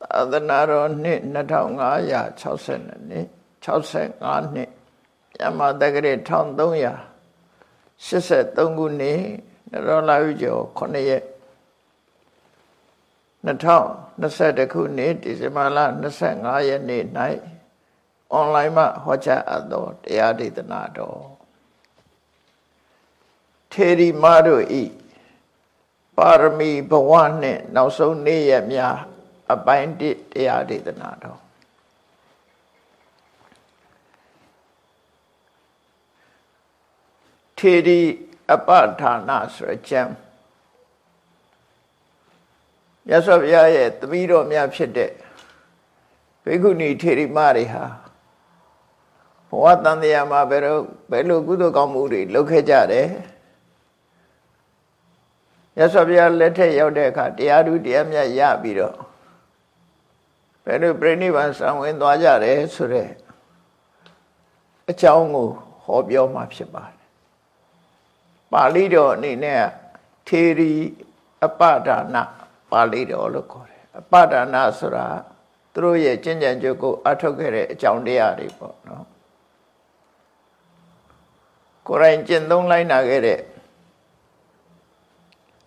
သာသနာတော်နှစ်2562နှစ်65နှစ်မြန်မာတက္ကရာ1383ခုနှစ်နရောလာဥကျော်9ရက်2021ခုနှစ်ဒီဇင်ဘာလ25ရက်နေ့၌အွန်လိုင်းမှာဟောကြားအပ်သောတရားဒေသနာတော်ထေရီမတို့ဤပါရမီဘဝနှင့် နောက်ဆုံးနေ့ရက်များ အပိုင်း1တရားဒေသနာတော်ထေရီအပဌာနဆိုကြံမြတ်စွာဘုရားရဲ့တပည့်တော်များဖြစ်တဲ့ဘိက္ခုနီထေရီမတွေဟာဘဝတန်တရားမှာဘယ်လိုဘယ်လိုကုသိုလ်ကောင်းမှုတွေလုပ်ခဲ့ကြတယ်မြတ်စွာဘုရားလက်ထက်ရောက်တဲ့အခါတရားဓုတရားမြတ်ရပြီးတော့ ဘယ်လိုပြိဋိဘံဆံဝင်သွားကြတယ်ဆိုတဲ့အကြောင်းကိုဟောပြောမှာဖြစ်ပါတယ်ပါဠိတော်အနေနဲ့ထေရီအပဒါနပါဠိတော်လို့ခေါ်တယ်အပဒါနဆိုတာသူတို့ရဲ့ကျင့်ကြံကြုတ်ကိုအထုတ်ခဲ့တဲ့အကြောင်းတရားတွေပေါ့နော်ကိုယ်တိုင်ကျင့်သုံးလိုက်နာခဲ့တဲ့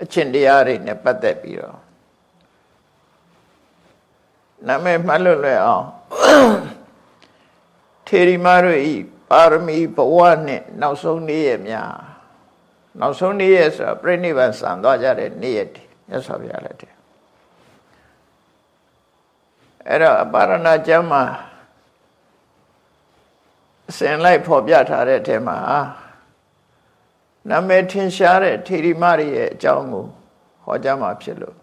အချင်းတရားတွေနဲ့ပတ်သက်ပြီးတော့ နာမည်မှတ်လို့လွယ်အောင်ထေရီမတို့ဤပါရမီဘဝနဲ့နောက်ဆုံးနေ့ရက်များနောက်ဆုံးနေ့ရက်ဆိုတာပြိဋိဘံစံသွားကြတဲ့နေ့ရက်တည်းမြတ်စွာဘုရားလက်ထက်အဲ့တော့အပါရဏကျမ်းမှာအစဉ်လိုက်ဖော်ပြထားတဲ့အထက်မှာနာမည်ထင်ရှားတဲ့ထေရီမတွေရဲ့အကြောင်းကိုဟောကြားမှာဖြစ်လို့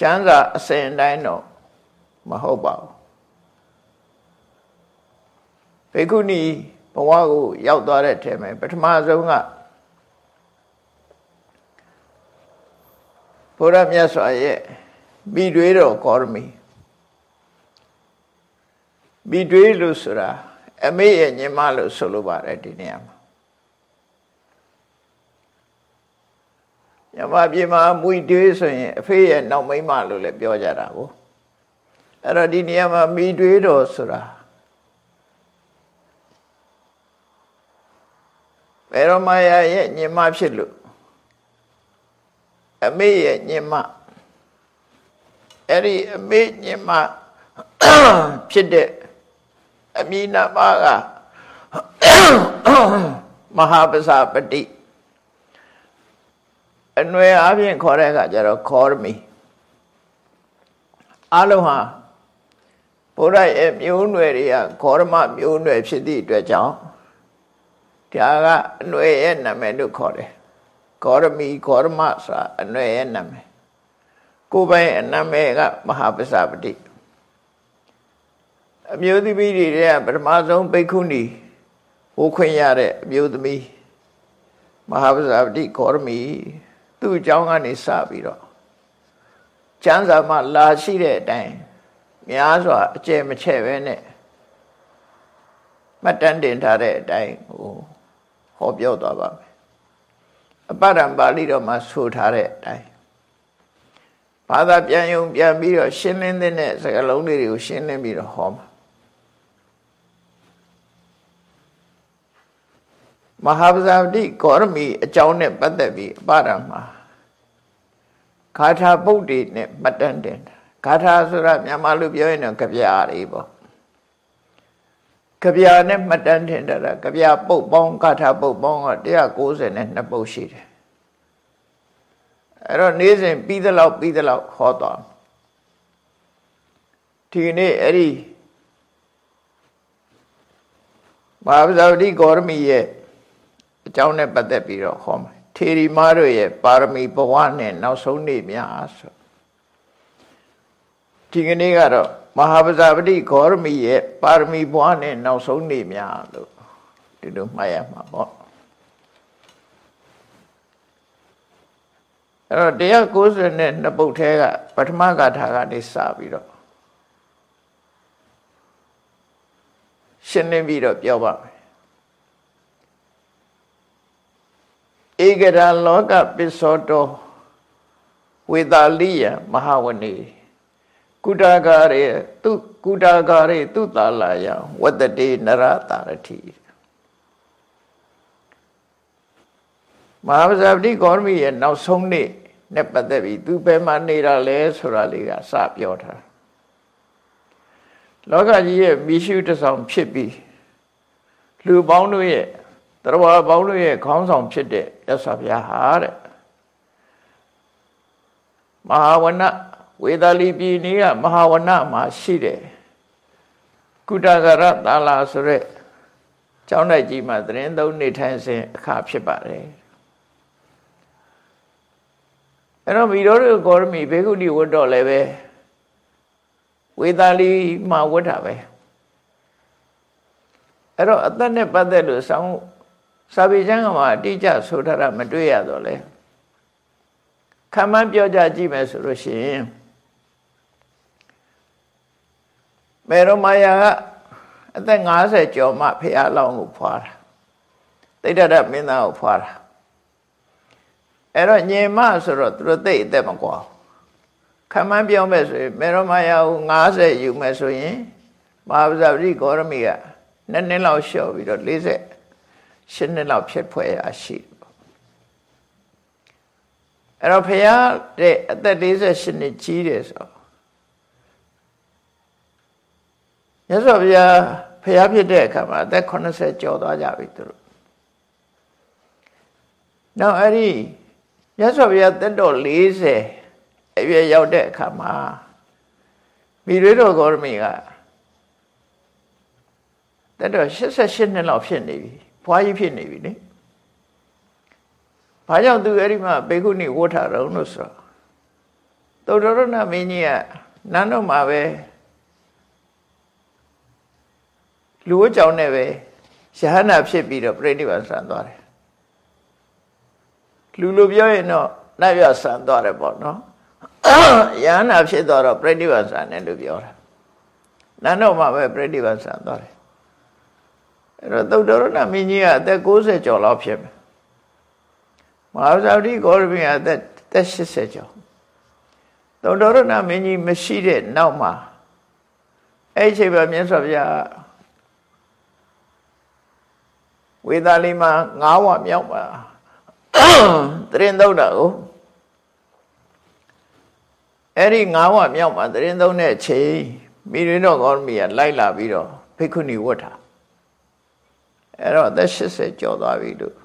ကျမ်းစာအစဉ်တိုင်းတော့မဟုတ်ပါဘူးဘေကုဏီဘဝကိုရောက်သွားတဲ့ထဲမှာပထမဆုံးကဘုရားမြတ်စွာရဲ့မိတွေးတော်ကောရမီမိတွေးလို့ဆိုတာအမေရဲ့ညီမလို့ဆိုလိုပါတယ်ဒီနေရာမှာ ညမပြေမှာမွေတွေးဆိုရင်အဖေရဲ့နောက်မိမလို့လည်းပြောကြတာကိုအဲ့တော့ဒီနေရာမှာမိတွေးတော်ဆိုတာဘယ်တော့မှရဲ့ညီမဖြစ်လို့အမေရဲ့ညီမအဲ့ဒီအမေညီမဖြစ်တဲ့အမိနာမကမဟာပစာပတိ အနွယ်အပြင်ခေါ်တဲ့အခါကျတော့ခေါရမီအလုံးဟာဘုရားရဲ့မျိုးနွယ်တွေကခေါရမမျိုးနွယ်ဖြစ်သည့်အတွက်ကြောင့်ဒါကအနွယ်ရဲ့နာမည်လို့ခေါ်တယ်ခေါရမီခေါရမဆိုတာအနွယ်ရဲ့နာမည်ကိုယ်ပိုင်အနာမည်ကမဟာပစာပတိအမျိုးသမီးတွေကပထမဆုံးဘိက္ခုနီဟိုခွင့်ရတဲ့အမျိုးသမီးမဟာပဇာပတိကောရမီ သူ့အကြောင်းကနေစပြီးတော့ကျမ်းစာမှာလာရှိတဲ့အတိုင်းများစွာအကျယ်မချဲ့ပဲနဲ့မှတ်တမ်းတင်ထားတဲ့အတိုင်းဟိုဟောပြောသွားပါမယ်အပဒံပါဠိတော်မှာဆိုထားတဲ့အတိုင်းဘာသာပြန်ယုံပြန်ပြီးတော့ရှင်းလင်းတဲ့စကားလုံးတွေကိုရှင်းလင်းပြီးတော့ဟောမှာ မဟာပဇာတိကောရမီအကြောင်းနဲ့ပတ်သက်ပြီးအပဒံမှာဂါထာပုတ်တွေနဲ့မှတ်တမ်းတင်တာဂါထာဆိုတာမြန်မာလိုပြောရင်တော့ကြပြာတွေပေါ့ကြပြာနဲ့မှတ်တမ်းတင်တာကြပြာပုတ်ပေါင်းဂါထာပုတ်ပေါင်းက190နဲ့2ပုတ်ရှိတယ်အဲ့တော့နေ့စဉ်ပြီးသလောက်ပြီးသလောက်ဟောသွားဒီနေ့အဲ့ဒီမဟာပဇာတိကောရမီရဲ့ အကြောင်းနဲ့ပတ်သက်ပြီးတော့ဟောမယ်ထေရီမားတို့ရဲ့ပါရမီဘဝနဲ့နောက်ဆုံးနေ့များဆိုဒီကနေ့ကတော့မဟာပဇာပတိဂေါရမီရဲ့ပါရမီဘဝနဲ့နောက်ဆုံးနေ့များလို့ဒီလိုမှတ်ရမှာပေါ့အဲ့တော့190နဲ့နှစ်ပုတ်ထဲကပထမဂါထာကနေစပြီးတော့ရှင်းလင်းပြီးတော့ပြောပါမယ် ဧကရာလောကပစ္စောတောဝဝေတာလိယမဟာဝနေကုတာကာရေသူကုတာကာရေသူတာလာယဝတ္တတေနရတာရတိမဟာပဇာပတိကောရမိရဲ့နောက်ဆုံးနေ့နဲ့ပတ်သက်ပြီးသူဘယ်မှာနေတာလဲဆိုတာလေးကစပြောထားလောကကြီးရဲ့မိရှုတဆောင်ဖြစ်ပြီးလူပေါင်းတို့ရဲ့ တရားပေါင်းတို့ရဲ့ခေါင်းဆောင်ဖြစ်တဲ့ရသော်ဘုရားဟာတဲ့မဟာဝနဝေဒာလီပြည်နည်းကမဟာဝနမှာရှိတယ်ကုတကရတာလာဆိုရက်ကျောင်းတိုက်ကြီးမှာသတင်းသုံးနေထိုင်စဉ်အခါဖြစ်ပါတယ်အဲ့တော့မိတော်တို့ကောရမီဘေကုတိဝတ်တော်လည်းပဲဝေဒာလီမှာဝတ်တာပဲအဲ့တော့အသက်နဲ့ပတ်သက်လို့ဆောင်း စာပေကျမ်းကမှာအတိအကျဆိုထားတာမတွေ့ရတော့လေခံမှန်းပြောကြကြည့်မယ်ဆိုလို့ရှိရင်မေရမယာကအသက်50ကျော်မှဖះလောင်းကိုဖွာတာတိတ်တရမင်းသားကိုဖွာတာအဲ့တော့ညင်မဆိုတော့သူတို့သိအသက်မကွာခံမှန်းပြောမယ်ဆိုရင်မေရမယာကို50ယူမယ်ဆိုရင်မဟာဗဇပတိဂေါရမီကနှစ်နှစ်လောက်လျှော့ပြီးတော့40 ရှစ်နှစ်လောက်ဖြစ်ဖွဲ့ရရှိအဲ့တော့ဖះတဲ့အသက်48နှစ်ကြီးတယ်ဆိုရသော်ဘုရားဖះဖြစ်တဲ့အခါမှာအသက်80ကျော်သွားကြပြီသူတို့နောက်အဲ့ဒီရသော်ဘုရားသက်တော်40အရွယ်ရောက်တဲ့အခါမှာမိရွေးတော်ဂေါရမီကတက်တော့88နှစ်လောက်ဖြစ်နေပြီ ဖွားကြီးဖြစ်နေပြီလေဘာကြောင့်သူအဲ့ဒီမှာဘေခုနိဝဋ္ဌရုံလို့ဆိုတော့သုတ္တရဏမင်းကြီးကနန်းတော်မှာပဲလူဝကြောင်နဲ့ပဲယဟနာဖြစ်ပြီးတော့ပြိဋိဘံဆန်သွားတယ်လူလိုပြောရင်တော့နတ်ရဆန်သွားတယ်ပေါ့နော်ယဟနာဖြစ်သွားတော့ပြိဋိဘံဆန်တယ်လို့ပြောတာနန်းတော်မှာပဲပြိဋိဘံဆန်သွားတယ် အဲ့တော့သုတ္တရဏမင်းကြီးကအသက်60ကျော်လောက်ဖြစ်မယ်မဟာဇာတိဂေါရမီကအသက်သက်80ကျော်သုတ္တရဏမင်းကြီးမရှိတဲ့နောက်မှာအဲ့ဒီအချိန်မှာမြတ်စွာဘုရားဝေသာလီမှာငါးဝမြောက်ပါတရင်သုံးတာကိုအဲ့ဒီငါးဝမြောက်မှာတရင်သုံးတဲ့အချိန်မိရင်းတော်ကောမီကလိုက်လာပြီးတော့ဖိက္ခုနီဝတ်တာ အဲ့တော့အသက်80ကျော်သွားပြီလို့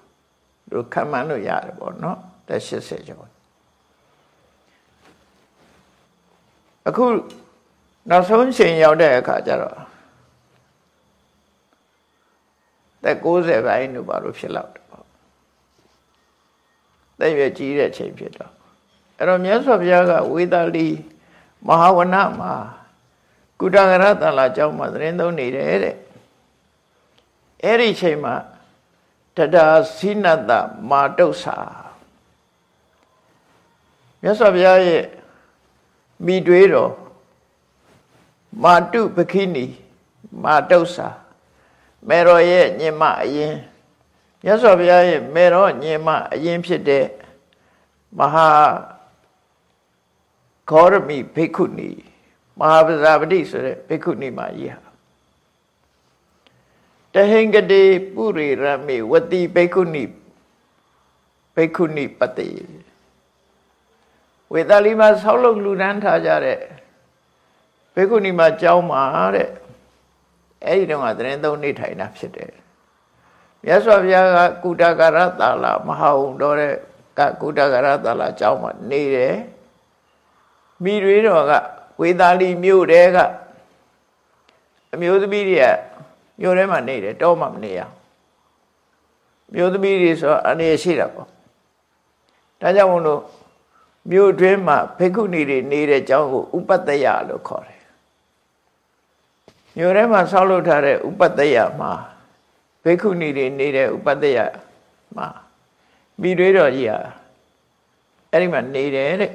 တို့ခံမှန်းလို့ရတယ်ပေါ့နော်အသက်80ကျော်အခုနောက်ဆုံးချိန်ရောက်တဲ့အခါကျတော့သက်90ပိုင်းတို့ဘာလို့ဖြစ်လောက်တယ်ပေါ့သက်ရွယ်ကြီးတဲ့ချိန်ဖြစ်တော့အဲ့တော့မြတ်စွာဘုရားကဝေသာလီမဟာဝနမှာကုတ္တဂရတလာကျောင်းမှာသတင်းသုံးနေတယ်တဲ့ အဲ့ဒီချိန်မှာတဒါစိနတမာတုဆာမြတ်စွာဘုရားရဲ့မိတွေးတော်မာတုပခိနီမာတုဆာမေရောရဲ့ညင်မအရင်မြတ်စွာဘုရားရဲ့မေရောညင်မအရင်ဖြစ်တဲ့မဟာခောရမိဘိက္ခုနီမဟာပဇာပတိဆိုတဲ့ဘိက္ခုနီမကြီးဟာ တဟင်္ဂတိပုရိရမေဝတိဘိက္ခုနိဘိက္ခုနိပတိဝေသာလီမှာဆောက်လုပ်လူဒန်းထားကြတဲ့ဘိက္ခုနိမှာကြောင်းမှာတဲ့အဲ့ဒီတော့ကသတင်းသုံးနေထိုင်တာဖြစ်တယ်မြတ်စွာဘုရားကကုတကရတာလာမဟာဝုံတော်တဲ့ကကုတကရတာလာကြောင်းမှာနေတယ်မိတွေတော်ကဝေသာလီမြို့တဲကအမျိုးသမီးတွေက မြို့ထဲမှာနေတယ်တောမှမနေရမြို့သမီးတွေဆိုအနေရှိတာပေါ့ဒါကြောင့်မို့လို့မြို့တွင်းမှာဘိက္ခုနီတွေနေတဲ့ကျောင်းကိုဥပတ္တယလို့ခေါ်တယ်မြို့ထဲမှာဆောက်လုပ်ထားတဲ့ဥပတ္တယမှာဘိက္ခုနီတွေနေတဲ့ဥပတ္တယမှာမိတွေတော်ကြီးဟာအဲ့ဒီမှာနေတယ်တဲ့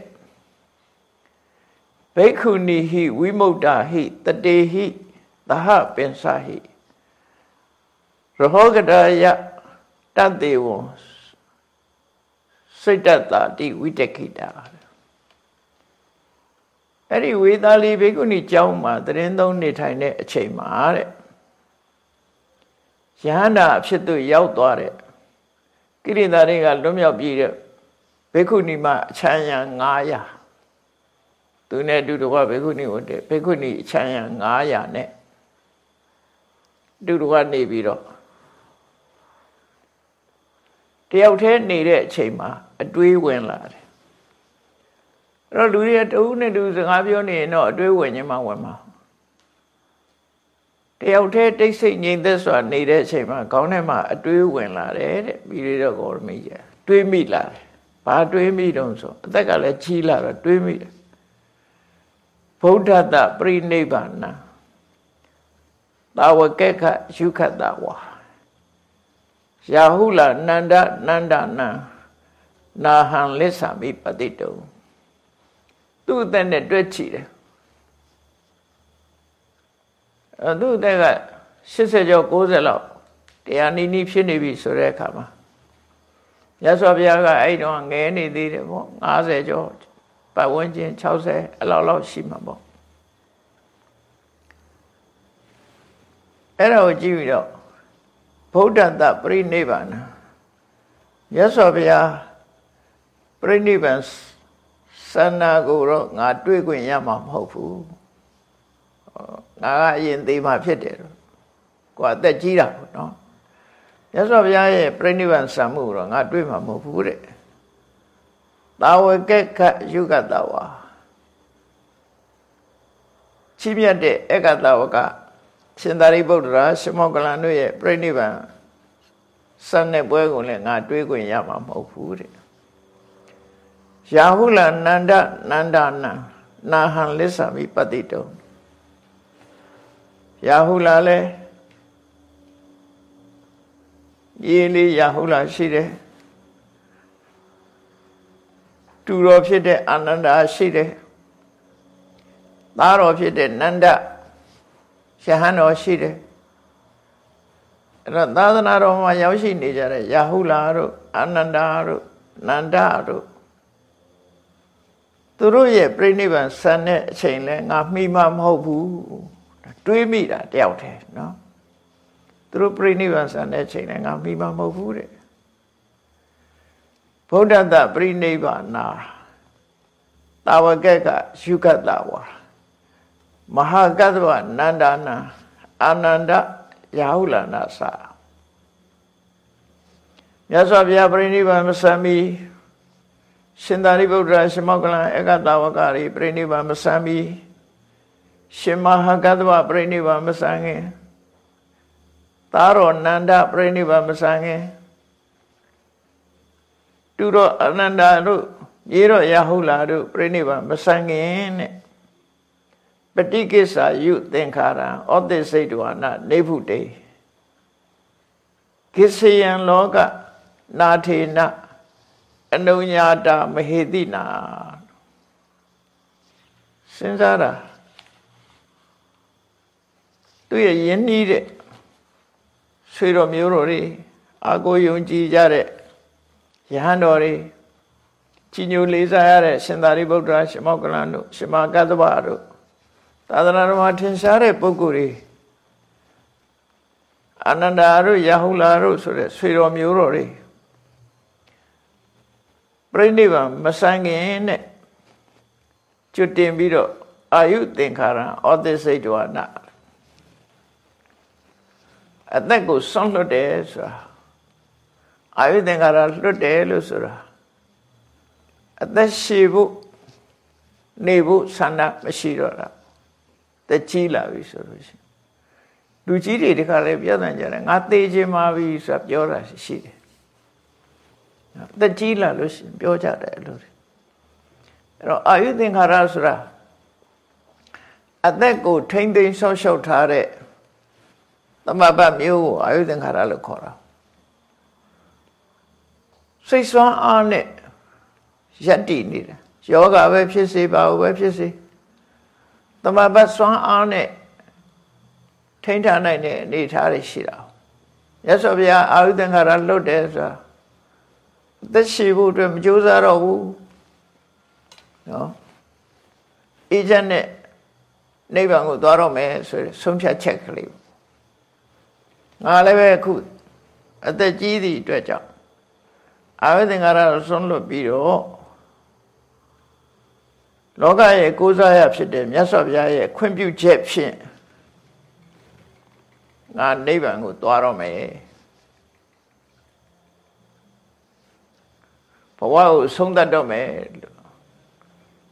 ဘိက္ခုနီဟိဝိမု ക്ത ဟိတတေဟိသဟပင်စဟိ ရဟောကတယတတေဝံစိတ်တတာတိဝိတခိတာအဲ့ဒီဝေသာလီဘေကုဏီကျောင်းမှာတရင်သုံးနေထိုင်တဲ့အချိန်မှာတဲ့ယဟန္တာအဖြစ်သို့ရောက်သွားတဲ့ကိရိတာတွေကလွတ်မြောက်ပြီးတဲ့ဘေကုဏီမှာအချမ်းရံ900သူနဲ့အတူတကွဘေကုဏီဝတ်တဲ့ဘေကုဏီအချမ်းရံ900နဲ့အတူတကွနေပြီးတော့ တယောက်တည်းနေတဲ့အချိန်မှာအတွေးဝင်လာတယ်အဲ့တော့လူတွေကတဦးနဲ့တူစကားပြောနေရင်တော့အတွေးဝင်ခြင်းမှဝင်မှာတယောက်တည်းတိတ်ဆိတ်ငြိမ်သက်စွာနေတဲ့အချိန်မှာခေါင်းထဲမှာအတွေးဝင်လာတယ်တဲ့ပြီးရတော့ဂေါရမီကြီးတွေးမိလာတယ်ဘာတွေးမိတုံးဆိုအသက်ကလည်းကြီးလာတော့တွေးမိတယ်ဗုဒ္ဓတပရိနိဗ္ဗာန်သာဝကက္ခယုခတဝါ ယာဟုလာနန္ဒနန္ဒနံနာဟံလစ္ဆာမိပတိတုံသူ့အသက်နဲ့တွဲချီတယ်အဲသူ့အသက်က80ကျော်90လောက်တရားနီးနီးဖြစ်နေပြီဆိုတဲ့အခါမှာမြတ်စွာဘုရားကအဲ့တော့ငဲနေသေးတယ်ပေါ့50ကျော်ပတ်ဝန်းကျင်60အလောက်လောက်ရှိမှာပေါ့အဲ့ဒါကိုကြည့်ပြီးတော့ ဗုဒ္ဓတပရိနိဗ္ဗာန်မြတ်စွာဘုရားပရိနိဗ္ဗာန်စန္နာကိုတော့ငါတွေ့ခွင့်ရမှာမဟုတ်ဘူးငါကအရင်သေးမှဖြစ်တယ်ကိုယ်အသက်ကြီးတာပေါ့နော်မြတ်စွာဘုရားရဲ့ပြိဋိဘံဆံမှုတော့ငါတွေ့မှာမဟုတ်ဘူးတဲ့တာဝကက်ခယုကတဝါချီးမြတ်တဲ့အက္ကတဝက ရှင်သာရိပုတ္တရာရှမောကလန်တို့ရဲ့ပြိဋိဘံစံတဲ့ပွဲကိုလည်းငါတွေးခွင့်ရမှာမဟုတ်ဘူးတဲ့ရာဟုလနန္ဒနန္ဒနာနာဟံလစ္ဆာမိပတိတုံရာဟုလာလည်းရေးလေးရာဟုလာရှိတယ်တူတော်ဖြစ်တဲ့အာနန္ဒာရှိတယ်သားတော်ဖြစ်တဲ့နန္ဒ ရဟန်းတော်ရှိတယ်အဲ့တော့သာသနာတော်မှာရောက်ရှိနေကြတဲ့ရာဟုလာတို့အာနန္ဒာတို့နန္ဒတို့သူတို့ရဲ့ပြိဋိဘံဆန်တဲ့အချိန်လဲငါမှီမှမဟုတ်ဘူးတွေးမိတာတယောက်တည်းနော်သူတို့ပြိဋိဘံဆန်တဲ့အချိန်လဲငါမှီမှမဟုတ်ဘူးတဲ့ဗုဒ္ဓတပြိဋိဘနာတာဝကက်ကယုကတဝါ မဟာကတ္တဝနန္ဒနာအာနန္ဒရာဟုလနာသာမြတ်စွာဘုရားပြိဋိဘံမဆံမီရှင်သာရိပုတ္တရာရှင်မောကလံဧကတာဝကရိပြိဋိဘံမဆံမီရှင်မဟာကတ္တဝပြိဋိဘံမဆံခင်သာရောနန္ဒပြိဋိဘံမဆံခင်တူတော့အနန္ဒာတို့ရေတော့ရဟုလာတို့ပြိဋိဘံမဆံခင်တဲ့ ပฏิကိစ္ဆာယုသင်္ခါရံဩသစ္စိတ်တဝနာနေဖုတေကိစ္စယံလောကနာထေနအနုညာတာမဟေတိနာစဉ်းစားတာသူရဲ့ယဉ်နီးတဲ့ဆွေတော်မျိုးတော်တွေအာကိုယုံကြည်ကြတဲ့ယဟန်တော်တွေကြီးညိုလေးစားရတဲ့ရှင်သာရိပုတ္တရာရှင်မောကလန်တို့ရှင်မကတ္တဗတို့ သာသနာတော်မှာထင်ရှားတဲ့ပုဂ္ဂိုလ်တွေအာနန္ဒာတို့ယဟုလာတို့ဆိုတဲ့ဆွေတော်မျိုးတော်တွေပြိဋိဘံမဆိုင်ခင်နဲ့ကျွတ်တင်ပြီးတော့အာယုသင်္ခါရဩသစိတ်တဝနာအသက်ကိုဆွန့်လွတ်တယ်ဆိုတာအာယုသင်္ခါရလွတ်တယ်လို့ဆိုတာအသက်ရှည်ဖို့နေဖို့ဆန္ဒမရှိတော့တာ တက်ကြီးလာပြီဆိုလို့ရှိရင်လူကြီးတွေတခါလဲပြောတယ်ကြတယ်ငါသေခြင်းပါပြီဆိုတာပြောတာရှိတယ်တက်ကြီးလာလို့ရှိရင်ပြောကြတယ်လို့အဲ့တော့အာယုသင်္ခါရဆိုတာအသက်ကိုထိမ့်သိမ်းဆောက်ရှောက်ထားတဲ့သမဘတ်မျိုးကိုအာယုသင်္ခါရလို့ခေါ်တာစိတ်ဆွမ်းအားနဲ့ယက်တည်နေတာယောဂပဲဖြစ်စေပါဘူးပဲဖြစ်စေ သမဘတ်ဆွမ်းအားနဲ့ထိန်းထားနိုင်တဲ့အနေအထားတွေရှိတာရသော်ဗျာအာယုသင်္ခါရလွတ်တယ်ဆိုတာသက်ရှိဖို့အတွက်မကြိုးစားတော့ဘူးနော်အေဂျင့်နဲ့နိဗ္ဗာန်ကိုသွားတော့မယ်ဆိုရယ်ဆုံးဖြတ်ချက်ကလေးငါလည်းပဲအခုအသက်ကြီးသည့်အတွက်ကြောင့်အာဝိသင်္ကာရဆုံးလွတ်ပြီးတော့ လောကရဲ့ကိုးစားရဖြစ်တဲ့မြတ်စွာဘုရားရဲ့ခွင့်ပြုချက်ဖြင့်ငါနိဗ္ဗာန်ကိုသွားတော့မယ်ဘဝကိုဆုံးသတ်တော့မယ်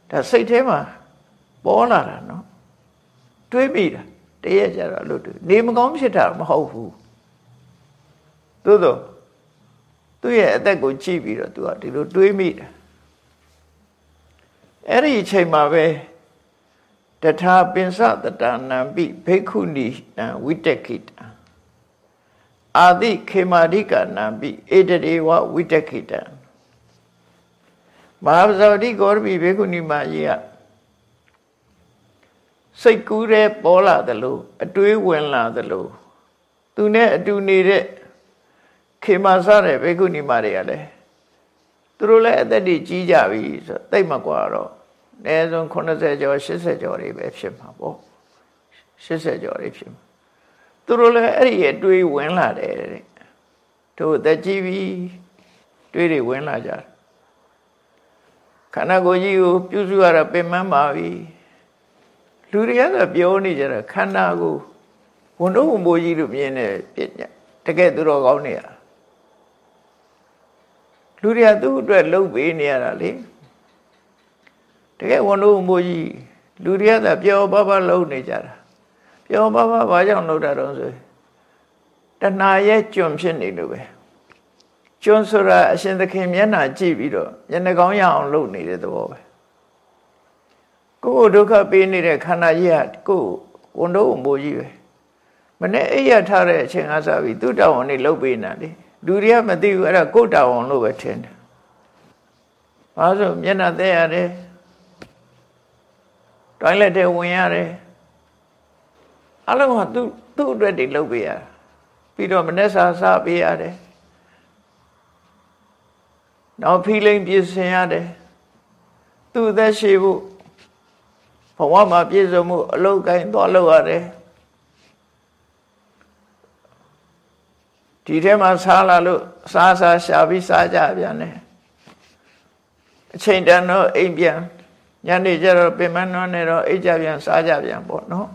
ဒါစိတ်ထဲမှာပေါ်လာတာနော်တွေးမိတာတရက်ကြတော့လို့နေမကောင်းဖြစ်တာမဟုတ်ဘူးသို့သောသူ့ရဲ့အသက်ကိုကြည့်ပြီးတော့သူကဒီလိုတွေးမိတာ အဲ့ဒီအချိန်မှာပဲတထာပင်စတတနံပိဘိက္ခုနီဝိတက်ခိတအာတိခေမာရိကနံပိဧတရေဝဝိတက်ခိတမဟာပဇောတိဂောရပိဘေကုဏီမကြီးကစိတ်ကူးတဲ့ပေါ်လာသလိုအတွေးဝင်လာသလိုသူနဲ့အတူနေတဲ့ခေမာစတဲ့ဘေကုဏီမတွေကလည်း သူတို့လည်းအသက်တွေကြီးကြပြီဆိုသိမကွာတော့အနည်းဆုံး80ကျော်80ကျော်တွေပဲဖြစ်မှာပေါ့80ကျော်တွေဖြစ်မှာသူတို့လည်းအဲ့ဒီအတွေးဝင်လာတယ်တဲ့တို့အသက်ကြီးပြီတွေးတွေဝင်လာကြတယ်ခန္ဓာကိုယ်ကြီးကိုပြုစုရတာပင်ပန်းပါပြီလူတွေကပြောနေကြတာခန္ဓာကိုဝန်တော့ဝန်မိုးကြီးလို့မြင်နေပြညတကယ်သူတော်ကောင်းနေရ လူတွေကသူ့အတွက်လှုပ်ပေးနေရတာလေတကယ်ဝန်တော့ဝန်မိုးကြီးလူတွေကသာပျော်ပါပါလှုပ်နေကြတာပျော်ပါပါဘာကြောင့်လှုပ်တာတော့ဆိုတဏှာရဲ့ကျွံဖြစ်နေလို့ပဲကျွန်းဆိုတာအရှင်သခင်မျက်နှာကြည့်ပြီးတော့မျက်နှာကောင်းရအောင်လုပ်နေတဲ့သဘောပဲကိုယ်ဒုက္ခပေးနေတဲ့ခန္ဓာကြီးကကိုယ်ဝန်တော့ဝန်ပိုးကြီးပဲမနေ့အိရထားတဲ့အချိန်ကစပြီးသူ့တောင်းဝန်နေလုပ်ပေးနေတာလေ လူတွေကမသိဘူးအဲ့ဒါကိုယ်တောင်းဝန်လို့ပဲထင်တယ်ဘာလို့မျက်နှာသက်ရတယ်တိုင်းလက်ထဲဝင်ရတယ်အလုံးကသူ့သူ့အတွက်တွေလုပ်ပေးရပြီးတော့မနေ့စာစားပေးရတယ်နောက်ဖီလိန်ပြင်ဆင်ရတယ်သူ့အသက်ရှိဖို့ဘဝမှာပြည့်စုံမှုအလုတ်ကိုင်းသွားလို့ရတယ် ဒီထဲမှာစားလာလို့စားစားရှာပြီးစားကြပြန်တယ်အချိန်တန်တော့အိမ်ပြန်ညနေကျတော့ပင်မနှောနေတော့အိတ်ကြပြန်စားကြပြန်ပေါ့နော်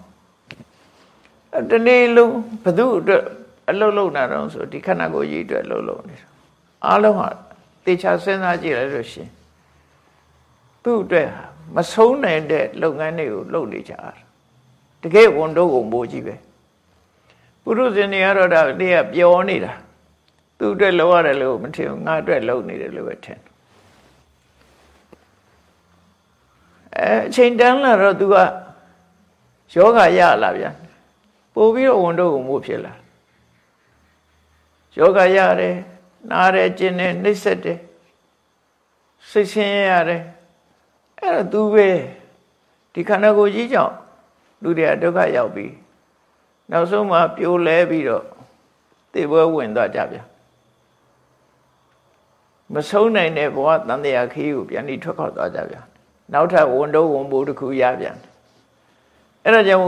တနေ့လုံးဘသူအတွက်အလုတ်လုံတာတော့ဆိုဒီခန္ဓာကိုယ်ကြီးအတွက်လှုပ်လုံနေတာအားလုံးဟာတေချာစဉ်းစားကြည့်လိုက်လို့ရှင်သူ့အတွက်မဆုံးနိုင်တဲ့လုပ်ငန်းတွေကိုလုပ်နေကြတာတကယ်ဝန်တော့ကိုမိုးကြီးပဲ ပုရုဇဉ်တွေကတော့ဒါတည်းကပျော်နေတာသူ့အတွက်လုပ်ရတယ်လို့မထင်ဘူးငါအတွက်လုပ်နေတယ်လို့ပဲထင်အဲအချိန်တန်းလာတော့သူကယောဂရလာပြန်ပို့ပြီးတော့ဝန်တော့ကိုမိုးဖြစ်လာယောဂရတယ်နားတယ်ကျင်တယ်နှိမ့်ဆက်တယ်စိတ်ဆင်းရဲရတယ်အဲ့တော့သူပဲဒီခန္ဓာကိုယ်ကြီးကြောင့်လူတွေကဒုက္ခရောက်ပြီး နောက်ဆုံးမှပြိုလဲပြီးတော့သေပွဲဝင်သွားကြပြန်မဆုံးနိုင်တဲ့ဘဝတန်တရားခီးကိုပြန်ပြီးထွက်ခွာသွားကြပြန်နောက်ထပ်ဝန်တော့ဝန်ပိုးတစ်ခုရပြန်အဲ့ဒါကြောင့်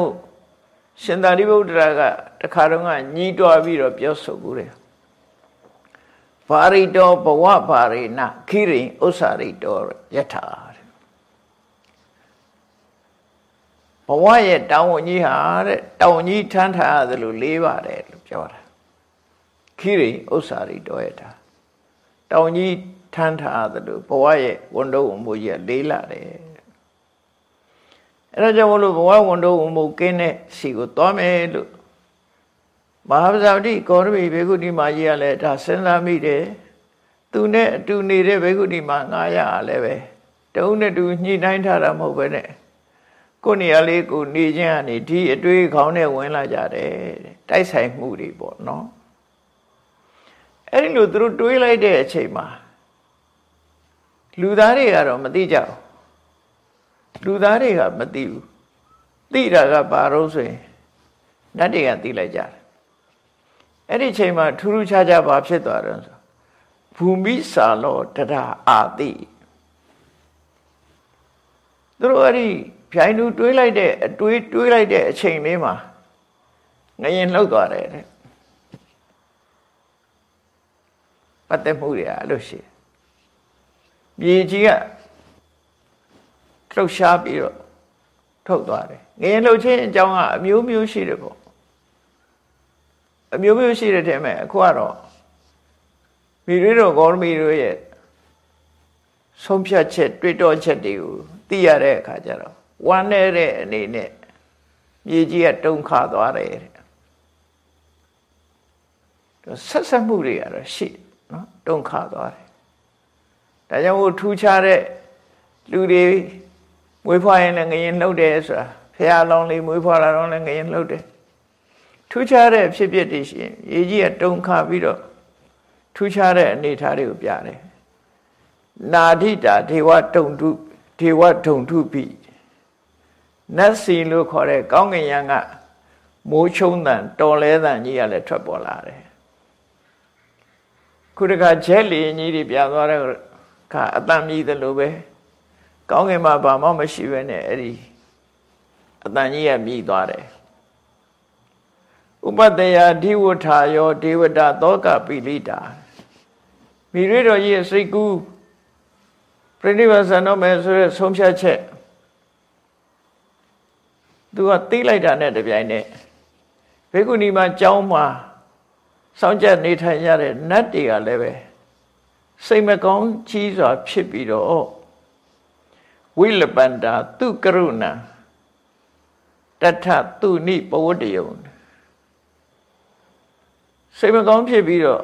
ရှင်သာရိပုတ္တရာကတခါတော့ကညီးတွားပြီးတော့ပြောဆိုဘူးတယ်ဘာရိတောဘဝဘာရိနခိရိဥ္စာရိတောယထာ ဘဝရဲ့တောင်းဝန်ကြီးဟာတဲ့တောင်းကြီးထမ်းထားရတယ်လို့လေးပါတယ်လို့ပြောတာခိရိဥ္စာရိတောယထာတောင်းကြီးထမ်းထားရတယ်လို့ဘဝရဲ့ဝန်တော့ဝန်မှုကြီးကလေးလာတယ်အဲ့ဒါကြောင့်မလို့ဘဝဝန်တော့ဝန်မှုကင်းတဲ့စီကိုသွားမယ်လို့မဟာပဇာတိကောရမိဘေကုတိမာကြီးကလည်းဒါစဉ်းစားမိတယ်သူနဲ့အတူနေတဲ့ဘေကုတိမာ900လည်းပဲတုံးနဲ့တူညှိနှိုင်းထားတာမဟုတ်ပဲနဲ့ ကိုနေရာလေးကိုနေခြင်းကနေဒီအတွေးခေါင်းနဲ့ဝင်လာကြတယ်တိုက်ဆိုင်မှုတွေပေါ့နော်အဲ့ဒီလိုသူတို့တွေးလိုက်တဲ့အချိန်မှာလူသားတွေကတော့မသိကြဘူးလူသားတွေကမသိဘူးသိတာကဘာလို့ဆိုရင်နတ်တွေကသိလိုက်ကြတယ်အဲ့ဒီချိန်မှာထူးထူးခြားခြားဘာဖြစ်သွားတယ်ဆိုဘူမိစာလောတရအာတိသူတို့အဲ့ဒီ ဖြိုင်လူတွေးလိုက်တဲ့အတွေးတွေးလိုက်တဲ့အချိန်လေးမှာငရင်လှုပ်သွားတယ်တဲ့ပတ်သက်မှုတွေအဲ့လိုရှိမြေကြီးကလှုပ်ရှားပြီးတော့ထုတ်သွားတယ်ငရင်လှုပ်ခြင်းအကြောင်းကအမျိုးမျိုးရှိတယ်ပေါ့အမျိုးမျိုးရှိတဲ့ထဲမှာအခုကတော့မိရိတို့ဂေါရမီတို့ရဲ့ဆုံးဖြတ်ချက် တွေ့တော့ချက်တွေကိုသိရတဲ့အခါကျတော့ ဝမ်းနေတဲ့အနေနဲ့မြေကြီးကတုန်ခါသွားတယ်တဲ့ဆက်ဆက်မှုတွေကတော့ရှိနော်တုန်ခါသွားတယ်ဒါကြောင့်ဟိုထူးခြားတဲ့လူတွေမွေးဖွားရင်လည်းငရင်လှုပ်တယ်ဆိုတာဖះလောင်းလေးမွေးဖွားလာတော့လည်းငရင်လှုပ်တယ်ထူးခြားတဲ့ဖြစ်ဖြစ်တည်ရှင်ရေကြီးကတုန်ခါပြီးတော့ထူးခြားတဲ့အနေအထားတွေကိုပြတယ်နာဒိတာဒေဝတုံတုဒေဝဒုံထုပိ နတ်စီလို့ခေါ်တဲ့ကောင်းကင်ယံကမိုးချုံတန်တော်လဲတန်ကြီးကလည်းထွက်ပေါ်လာတယ်ခုတခါဂျက်လီကြီးတွေပြသွားတဲ့ခါအတန်မြည်တယ်လို့ပဲကောင်းကင်မှာဘာမှမရှိဘဲနဲ့အဲ့ဒီအတန်ကြီးကမြည်သွားတယ်ဥပတယဓိဝထာယောဒေဝတာသောကပိလိတာမိရတော်ကြီးရဲ့စိတ်ကူးပြိဋိဘဆန်တော့မယ်ဆိုရဆုံးဖြတ်ချက် သူကသိလိုက်တာနဲ့တပြိုင်နက်ဘေကုဏီမှာကြောင်းမှာစောင့်ကြနေထိုင်ရတဲ့နတ်တွေကလည်းပဲစိတ်မကောင်းကြီးစွာဖြစ်ပြီးတော့ဝိလပန္တာသူကရုဏာတထသူနိပဝတ္တယုံစိတ်မကောင်းဖြစ်ပြီးတော့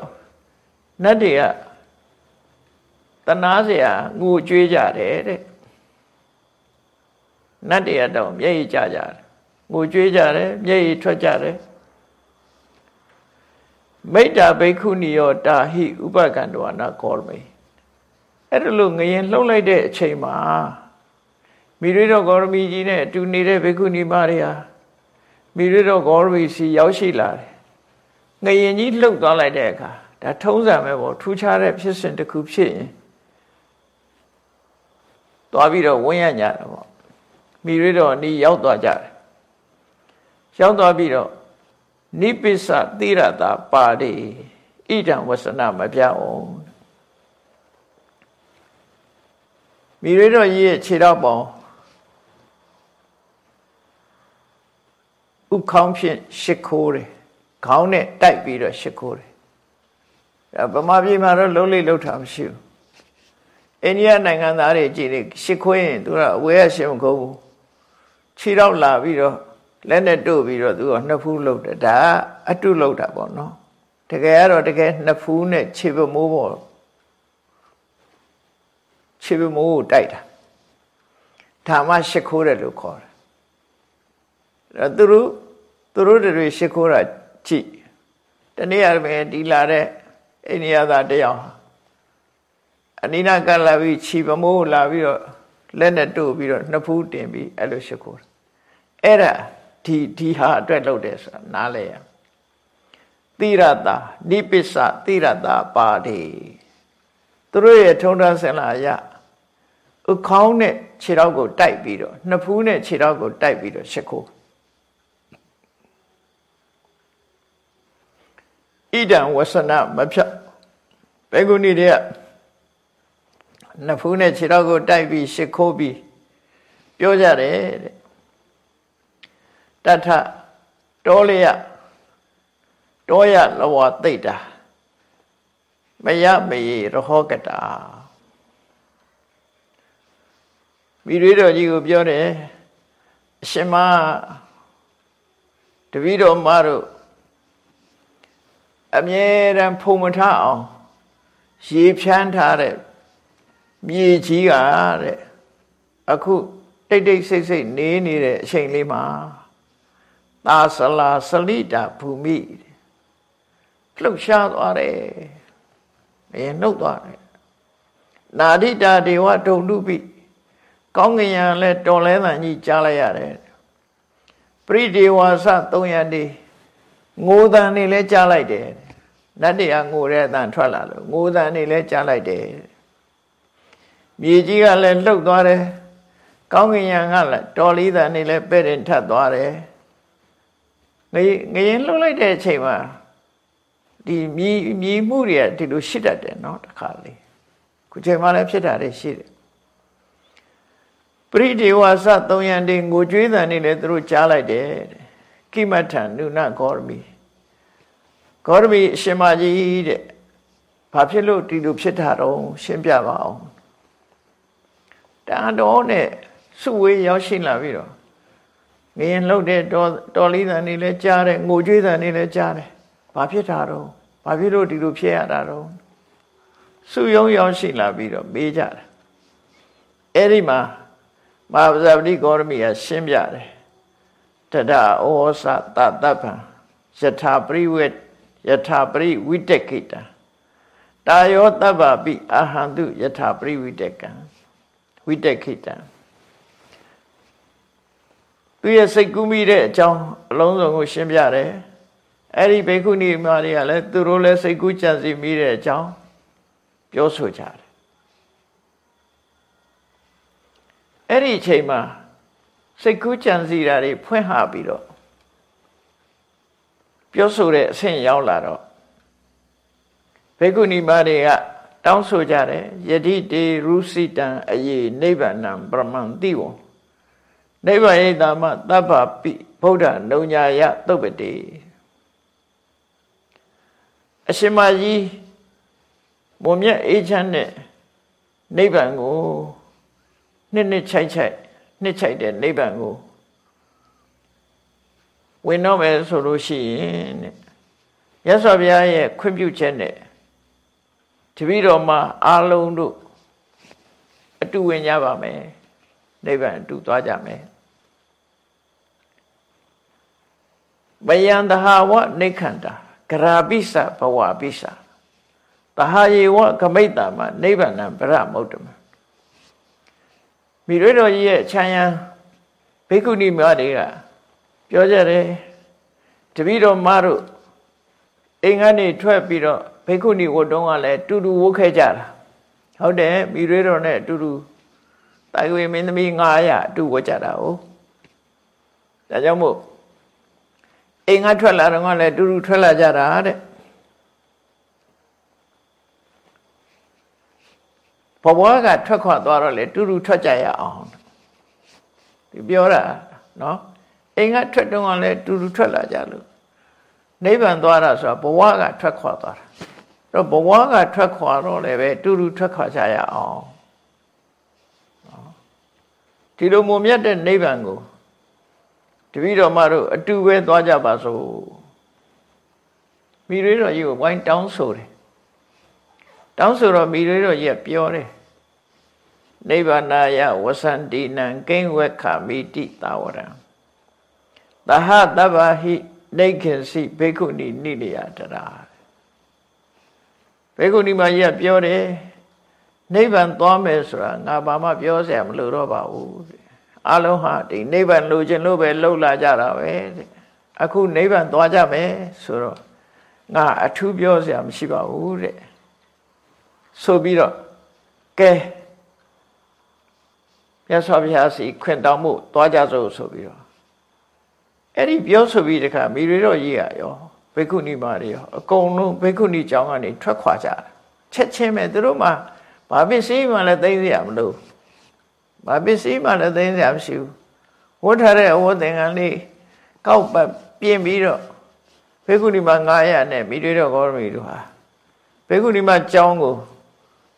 နတ်တွေကတနာเสียငိုကြွေးကြတယ်တဲ့နတ်တွေတော့မျက်ရည်ကျကြတယ် ငိုကြွေးကြတယ်မျက်ရည်ထွက်ကြတယ်မိတ္တာဘိက္ခုနီယောတာဟိဥပကန္တဝနာကောရမေအဲ့ဒါလို့ငရင်လှုပ်လိုက်တဲ့အချိန်မှာမိရိတော်ဂေါရမီကြီးနဲ့အတူနေတဲ့ဘိက္ခုနီမတွေဟာမိရိတော်ဂေါရမီစီရောက်ရှိလာတယ်ငရင်ကြီးလှုပ်သွားလိုက်တဲ့အခါဒါထုံးစံပဲပေါ့ထူးခြားတဲ့ဖြစ်စဉ်တစ်ခုဖြစ်ရင်သွားပြီးတော့ဝန်းရညတာပေါ့မိရတော်နီးရောက်သွားကြတယ် ရောက်သွားပြီးတော့နိပိစတိရတာပါတိဣဒံဝဆနာမပြအောင်မိရတော်ကြီးရဲ့ခြေတော့ပေါင်းဥခေါင်းဖြင့်ရှ िख ိုးတယ်ခေါင်းနဲ့တိုက်ပြီးတော့ရှ िख ိုးတယ်ဗမာပြည်မှာတော့လုံးလေးလှုပ်တာမရှိဘူးအိန္ဒိယနိုင်ငံသားတွေကြည်တယ်ရှ िख ိုးရင်သူကအဝဲရရှင်မခုံးဘူးခြေတော့လာပြီးတော့ လက်နဲ့တို့ပြီးတော့သူကနှစ်ဖူးလှုပ်တယ်ဒါအတုလှုပ်တာပေါ့နော်တကယ်ကတော့တကယ်နှစ်ဖူးနဲ့ခြေပမိုးပေါ့ခြေပမိုးကိုတိုက်တာဒါမှရှ िख ိုးတယ်လို့ခေါ်တယ်အဲသူတို့သူတို့တွေရှ िख ိုးတာကြည့်တနေ့ရမယ်ဒီလာတဲ့အိန္ဒိယသားတယောက်အနိနာကလာပြီးခြေပမိုးလာပြီးတော့လက်နဲ့တို့ပြီးတော့နှစ်ဖူးတင်ပြီးအဲ့လိုရှ िख ိုးတယ်အဲ့ဒါ ဒီဒီဟာအတွက်လုပ်တယ်ဆိုတာနားလဲရတိရတာနိပစ္စတိရတာပါတိသူတို့ရဲ့ထုံထမ်းစင်လာရဥခေါင်းနဲ့ခြေထောက်ကိုတိုက်ပြီးတော့နှစ်ဖူးနဲ့ခြေထောက်ကိုတိုက်ပြီးတော့ရှ िख ိုးဣဒံဝဆနမဖြတ်ဘေကုဏီတွေကနှစ်ဖူးနဲ့ခြေထောက်ကိုတိုက်ပြီးရှ िख ိုးပြီးပြောကြတယ်တဲ့ တထတောလျတောရလဝသိတာမယမေရဟောကတာမိရွေးတော်ကြီးကိုပြောတယ်အရှင်မတပည့်တော်မတို့အမြဲတမ်းဖုံမထအောင်ရေဖြန်းထားတဲ့မြေကြီးကတဲ့အခုတိတ်တိတ်ဆိတ်ဆိတ်နေနေတဲ့အချိန်လေးမှာ သာဆလာစလိတာဘူမိလှုပ်ရှားသွားတယ်ဘယ်နှုတ်သွားတယ်နာဒိတာဒေဝဒုံတုပိကောင်းကင်ယံလဲတော်လဲတန်ကြီးကြားလိုက်ရတယ်ပရိဒေဝသ300နေငိုတန်နေလဲကြားလိုက်တယ်နတ်တရားငိုတဲ့အတန်ထွက်လာလို့ငိုတန်နေလဲကြားလိုက်တယ်မြေကြီးကလည်းလှုပ်သွားတယ်ကောင်းကင်ယံကလည်းတော်လေးတန်နေလဲပဲ့ရင်ထပ်သွားတယ် ငရေငရင်လှုပ်လိုက်တဲ့အချိန်မှာဒီမြည်မြည်မှုတွေကဒီလိုရှိတတ်တယ်နော်တခါလေခုချိန်မှလည်းဖြစ်တာတွေရှိတယ်ပရိဒေဝသသုံးရန်တင်ငိုကြွေးတန်နေလဲသူတို့ကြားလိုက်တယ်ကိမထံနုနဂေါရမီဂေါရမီအရှင်မကြီးတဲ့ဘာဖြစ်လို့ဒီလိုဖြစ်တာတော့ရှင်းပြပါအောင်တန်တော်နဲ့စုဝေးရောက်ရှိလာပြီးတော့ ငရင်လှုပ်တဲ့တော်တော်လေးတန်နေလဲကြားတယ်ငိုကြွေးတန်နေလဲကြားတယ်ဘာဖြစ်တာတော့ဘာဖြစ်လို့ဒီလိုဖြစ်ရတာတော့စုယုံရောက်ရှိလာပြီးတော့မေးကြတယ်အဲ့ဒီမှာမဟာဗဇပတိဂေါရမိကရှင်းပြတယ်တဒဩသတတပ္ပံယထာပရိဝေယထာပရိဝိတကိတံတာယောတဗ္ဗပိအာဟံတုယထာပရိဝိတကံဝိတခိတံ သူရဲ့စိတ်ကူးမိတဲ့အကြောင်းအလုံးစုံကိုရှင်းပြတယ်အဲ့ဒီဘေခုနီမတွေကလည်းသူတို့လည်းစိတ်ကူးကြံစီမိတဲ့အကြောင်းပြောဆိုကြတယ်အဲ့ဒီအချိန်မှာစိတ်ကူးကြံစီတာတွေဖွင့်ဟပြီးတော့ပြောဆိုတဲ့အဆင့်ရောက်လာတော့ဘေကုဏီမတွေကတောင်းဆိုကြတယ်ယတိတေရုစိတံအယေနိဗ္ဗာနံပရမံတိဝံ နိဗ္ဗာန်ဣတာမသဗ္ဗပိဗုဒ္ဓနုံညာယသုတ်ပတိအရှင်မကြီးမွန်မြတ်အေးချမ်းတဲ့နိဗ္ဗာန်ကိုနှစ်နှစ်ချိုက်ချိုက်နှစ်ချိုက်တဲ့နိဗ္ဗာန်ကိုဝင်တော့မယ်ဆိုလို့ရှိရင်တဲ့ရသော်ဘုရားရဲ့ခွင့်ပြုချက်နဲ့တပည့်တော်မှာအာလုံးတို့အတူဝင်ကြပါမယ်နိဗ္ဗာန်အတူသွားကြမယ် ဘယံတဟာဝနိခန္တာဂရာပိစဘဝပိစတဟာယေဝကမိတ်တာမှာနိဗ္ဗာန်ဗရမုတ်တမမိရွေတော်ကြီးရဲ့ခြံရန်ဘိက္ခုနီမတွေကပြောကြတယ်တပည့်တော်မတို့အိမ်ကနေထွက်ပြီးတော့ဘိက္ခုနီဝတ်တုံးကလည်းတူတူဝတ်ခဲ့ကြတာဟုတ်တယ်မိရွေတော်နဲ့အတူတူတိုင်ဝေမင်းသမီး900အတူဝတ်ကြတာဟုတ်ဒါကြောင့်မို့ အိမ်ကထွက်လာတော့ကလည်းတူတူထွက်လာကြတာတဲ့ဘဝကထွက်ခွာသွားတော့လေတူတူထွက်ကြရအောင်ဒီပြောတာနော်အိမ်ကထွက်တော့ကလည်းတူတူထွက်လာကြလို့နိဗ္ဗာန်သွားတာဆိုတာဘဝကထွက်ခွာသွားတာတော့ဘဝကထွက်ခွာတော့လည်းပဲတူတူထွက်ခွာကြရအောင်ဒီလိုမုံမြတ်တဲ့နိဗ္ဗာန်ကို တပည့်တော်မတို့အတူပဲသွားကြပါစို့မိရွေးတော်ကြီးကိုဝိုင်းတောင်းဆိုတယ်တောင်းဆိုတော့မိရွေးတော်ကြီးကပြောတယ်နိဗ္ဗာနာယဝဆန္တိနံကိဉ္ဝေခမိတိတာဝရံသဟတဗ္ဗဟိနေခင်စီဘေကုဏီနိလယတရာဘေကုဏီမကြီးကပြောတယ်နိဗ္ဗာန်သွားမယ်ဆိုတာငါဘာမှပြောစရာမလိုတော့ပါဘူး အလုံးဟာဒီနိဗ္ဗာန်လိုချင်လို့ပဲလှုပ်လာကြတာပဲတဲ့အခုနိဗ္ဗာန်သွားကြမယ်ဆိုတော့ငါအထူးပြောစရာမရှိပါဘူးတဲ့ဆိုပြီးတော့ကဲမြတ်စွာဘုရားစီခွင့်တောင်းမှုသွားကြစို့ဆိုပြီးတော့အဲ့ဒီပြောဆိုပြီးတခါမိရီတော့ရေးရရောဘိက္ခုနီမတွေရောအကုန်လုံးဘိက္ခုနီကျောင်းကနေထွက်ခွာကြတယ်ချက်ချင်းပဲသူတို့မှဘာပစ္စည်းမှလည်းသိသိရမလို့။ ဘာပစ္စည်းမှလည်းသိစရာမရှိဘူး။ဝတ်ထားတဲ့အဝတ်သင်္ကန်းလေးကောက်ပတ်ပြင်ပြီးတော့ဘေကုဏီမ900နဲ့မိတွေတော့ဂေါရမီတို့ဟာဘေကုဏီမကျောင်းကို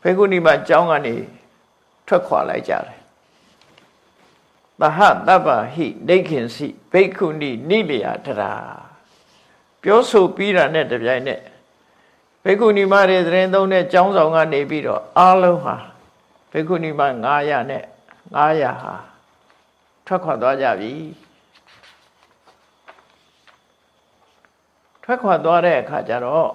ဘေကုဏီမကျောင်းကနေထွက်ခွာလိုက်ကြတယ်။သဟတပ္ပဟိဒိဋ္ဌင်စီဘိက္ခုနီနိလျာတရာပြောဆိုပြီးတာနဲ့တပြိုင်နက်ဘိက္ခုနီမတွေသတင်းသုံးတဲ့ကျောင်းဆောင်ကနေပြီးတော့အားလုံးဟာဘိက္ခုနီမ900နဲ့ 900ဟာထွက်ခွာသွားကြပြီထွက်ခွာသွားတဲ့အခါကျတော့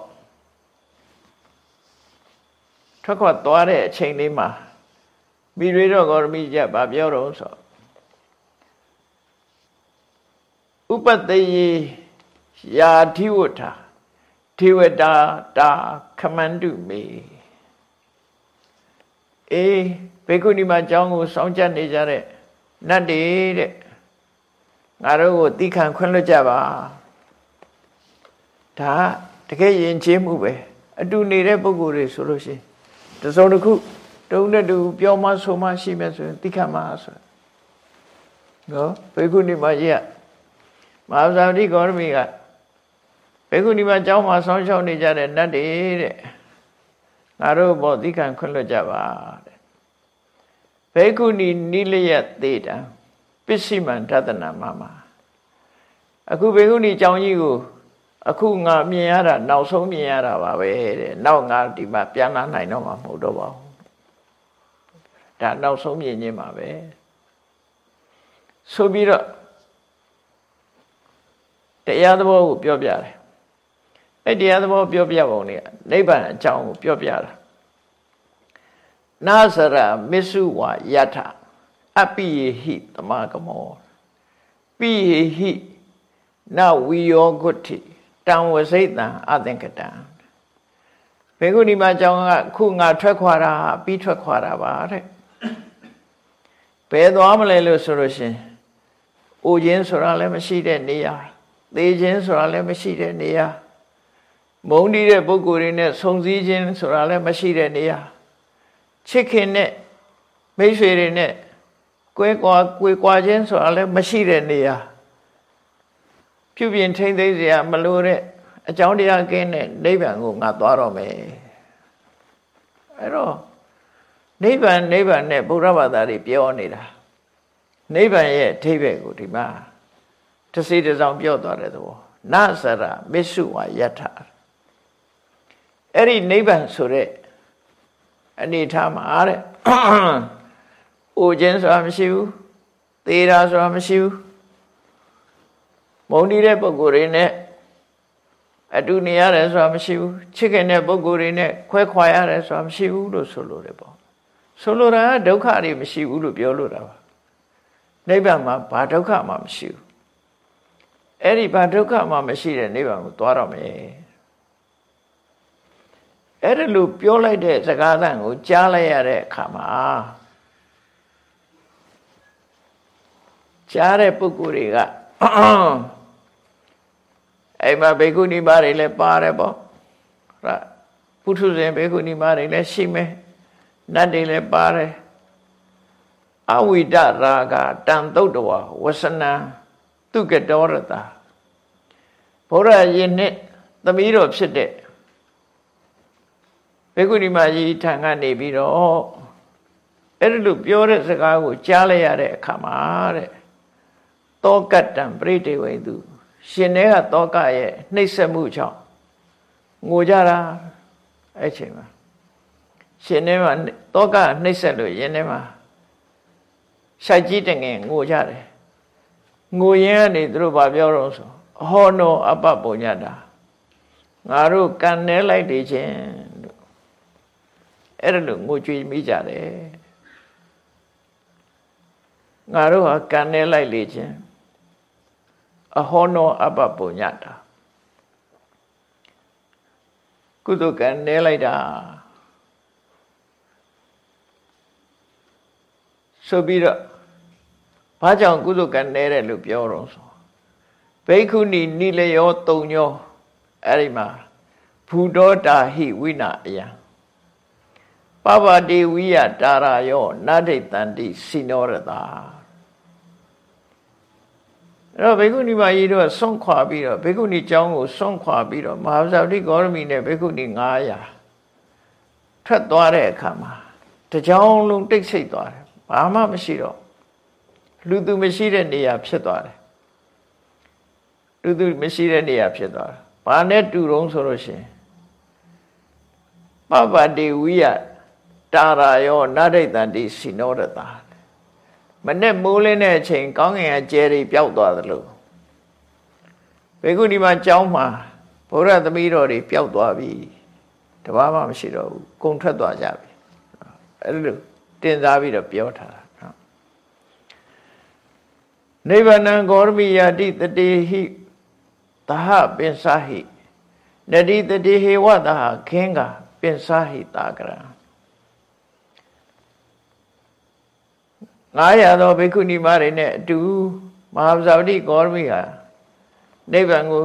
ထွက်ခွာသွားတဲ့အချိန်လေးမှာမိရိတော့ဂေါရမိကျဗာပြောတော့ဆိုဥပတယေယာဓိဝဋ္ဌာဓိဝတာတာခမန္တုမေအေး ဘေကုဏီမှာအကြောင်းကိုစောင့်ကြနေကြတဲ့နတ်တွေတဲ့ငါတို့ကိုတိခံခွင့်လွှတ်ကြပါဒါတကယ်ယဉ်ကျေးမှုပဲအတူနေတဲ့ပုဂ္ဂိုလ်တွေဆိုလို့ရှိရင်တစုံတစ်ခုတုံးတဲ့တူပြောမှဆိုမှရှိမယ်ဆိုရင်တိခံမှာဆိုနော်ဘေကုဏီမကြီးကမဟာဇာတိဂေါရမီကဘေကုဏီမကျောင်းမှာဆောင်းရှောက်နေကြတဲ့နတ်တွေတဲ့ငါတို့ဘောတိခံခွင့်လွှတ်ကြပါတဲ့ ဘေကုဏီနိလယသေတံပစ္စည်းမန္တတနာမမအခုဘေကုဏီကျောင်းကြီးကိုအခုငါမြင်ရတာနောက်ဆုံးမြင်ရတာပါပဲတဲ့နောက်ငါဒီမှာပြန်လာနိုင်တော့မှာမဟုတ်တော့ပါဘူးဒါနောက်ဆုံးမြင်ခြင်းပါပဲဆိုပြီးတော့တရားသဘောကိုပြောပြတယ်အဲ့တရားသဘောပြောပြပုံလေးနိဗ္ဗာန်အကြောင်းကိုပြောပြတာ နာစရမစ္စုဝယထအပိယဟိတမကမောပိယဟိနဝီယောဂုတိတံဝစိတ်တံအသင်္ကတံဘေကုဏီမအကြောင်းကခုငါထွက်ခွာတာပြီးထွက်ခွာတာပါတဲ့ဘယ်သွားမလဲလို့ဆိုလို့ရှင်အိုခြင်းဆိုတာလည်းမရှိတဲ့နေရာသေခြင်းဆိုတာလည်းမရှိတဲ့နေရာမုန်းတီးတဲ့ပုဂ္ဂိုလ်တွေနဲ့ဆုံစည်းခြင်းဆိုတာလည်းမရှိတဲ့နေရာ ချစ်ခင်နဲ့မိတ်ဆွေတွေနဲ့ကွဲကွာကွေကွာခြင်းဆိုတာလည်းမရှိတဲ့နေရာပြုပြင်ထိမ့်သိမ်းစရာမလိုတဲ့အကြောင်းတရားကင်းတဲ့နိဗ္ဗာန်ကိုငါသွားတော့မယ်အဲ့တော့နိဗ္ဗာန်နိဗ္ဗာန်နဲ့ဗုဒ္ဓဘာသာတွေပြောနေတာနိဗ္ဗာန်ရဲ့အထိပ္ပယ်ကိုဒီမှာတစေတစောင်ပြောသွားတဲ့သဘောနစရမစ္စုဝယထအဲ့ဒီနိဗ္ဗာန်ဆိုတဲ့ အနေထားမှာတဲ့အိုခြင်းဆိုတာမရှိဘူးသေတာဆိုတာမရှိဘူးမုံနေတဲ့ပုံကိုယ်တွေနဲ့အတူနေရတယ်ဆိုတာမရှိဘူးချစ်ခင်တဲ့ပုံကိုယ်တွေနဲ့ခွဲခွာရတယ်ဆိုတာမရှိဘူးလို့ဆိုလိုတယ်ပေါ့ဆိုလိုတာကဒုက္ခတွေမရှိဘူးလို့ပြောလို့တာပါနိဗ္ဗာန်မှာဘာဒုက္ခမှမရှိဘူးအဲ့ဒီဘာဒုက္ခမှမရှိတဲ့နိဗ္ဗာန်ကိုသွားတော့မယ် အဲ့ဒါလို့ပြောလိုက်တဲ့စကားသံကိုကြားလိုက်ရတဲ့အခါမှာကြားတဲ့ပုဂ္ဂိုလ်တွေကအဲ့မှာဘေကုဏီမတွေလည်းပါတယ်ပေါ့ဟုတ်ပုထုဇဉ်ဘေကုဏီမတွေလည်းရှိမယ်နတ်တွေလည်းပါတယ်အဝိဒရာဂတံသုတ်တဝဝဆနံသူကတောရတာဘုရားရင်နဲ့သမီးတော်ဖြစ်တဲ့ ဘေကုဏီမကြီးထံကနေပြီးတော့အဲ့လိုပြောတဲ့စကားကိုကြားလိုက်ရတဲ့အခါမှာတဲ့တောကတံပရိတေဝိတုရှင်တဲ့ကတောကရဲ့နှိပ်စက်မှုကြောင့်ငိုကြတာအဲ့ချိန်မှာရှင်ထဲမှာတောကနှိပ်စက်လို့ရင်ထဲမှာရှိုက်ကြီးတငယ်ငိုကြတယ်ငိုရင်ကနေသူတို့ဗာပြောတော့ဆိုအဟောနောအပပုံညတာငါတို့ကန်နေလိုက်တယ်ချင်းတို့ အဲ့ဒါလို့ငိုကြွေးမိကြတယ်ငါတို့ဟာကန်နေလိုက်လေချင်းအဟောနောအပပုံညတာကုသကံနေလိုက်တာဆိုပြီးတော့ဘာကြောင့်ကုသကံနေတယ်လို့ပြောတော့ဆိုဘိက္ခုနီနိလယောတုံညောအဲ့ဒီမှာဘူတောတာဟိဝိနာအယံ ပပတိဝိယတာရယောနာဒိတန္တိစိနောရတာအဲ့တော့ဘေကုဏီမကြီးတို့ဆွန့်ခွာပြီးတော့ဘေကုဏီကျောင်းကိုဆွန့်ခွာပြီးတော့မဟာဇာတိဂေါရမီနဲ့ဘေကုဏီ900ထွက်သွားတဲ့အခါမှာတကြောင်လုံးတိတ်ဆိတ်သွားတယ်ဘာမှမရှိတော့လူသူမရှိတဲ့နေရာဖြစ်သွားတယ်လူသူမရှိတဲ့နေရာဖြစ်သွားတယ်ဘာနဲ့တူတုံးဆိုလို့ရှိရင်ပပတိဝိယ တာရာယောနဒိတန္တိစိနောရတာမနဲ့မိုးလင်းတဲ့အချိန်ကောင်းကင်ကကျဲတွေပျောက်သွားသလိုဘေကုဒီမှာကြောင်းမှာဘုရားသမီးတော်တွေပျောက်သွားပြီတဘာမှမရှိတော့ဘူးကုံထွက်သွားကြပြီအဲ့လိုတင်စားပြီးတော့ပြောထားတာနော်နိဗ္ဗာန်ဂေါရမိယတိတတိဟိသဟပင်စာဟိနတိတတိဟေဝသဟခင်းကပင်စာဟိတာကရံ 900သောဘိက္ခုနီမတွေနဲ့အတူမဟာဇာဝတိကောရမိဟာနိဗ္ဗာန်ကို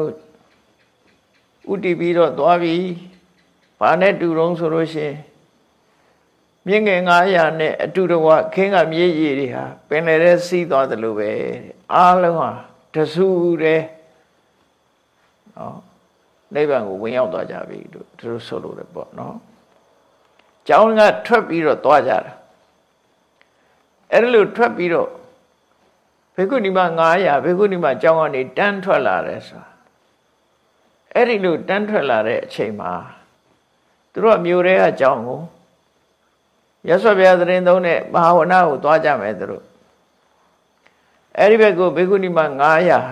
ဥတည်ပြီးတော့သွားပြီ။ဘာနဲ့တူတုံးဆိုလို့ရှိရင်မြင့်ငယ်900နဲ့အတူတကွခင်းကမြေရည်တွေဟာပင်လယ်ထဲစီးသွားတယ်လို့ပဲအားလုံးဟာတဆူတဲ့နော်နိဗ္ဗာန်ကိုဝင်ရောက်သွားကြပြီလို့သူတို့ဆိုလို့ရပေါ့နော်။ကျောင်းကထွက်ပြီးတော့သွားကြတာ။ အဲ့လိုထွက်ပြီးတော့ဘေကုဏီမ900ဘေကုဏီမကျောင်းကနေတန်းထွက်လာတယ်ဆိုတာအဲ့ဒီလိုတန်းထွက်လာတဲ့အချိန်မှာသူတို့ကမြို့ထဲကကျောင်းကိုရသော်ဘုရားသတင်းသုံးတဲ့မဟာဝနာကိုသွားကြမယ်သူတို့အဲ့ဒီဘက်ကိုဘေကုဏီမ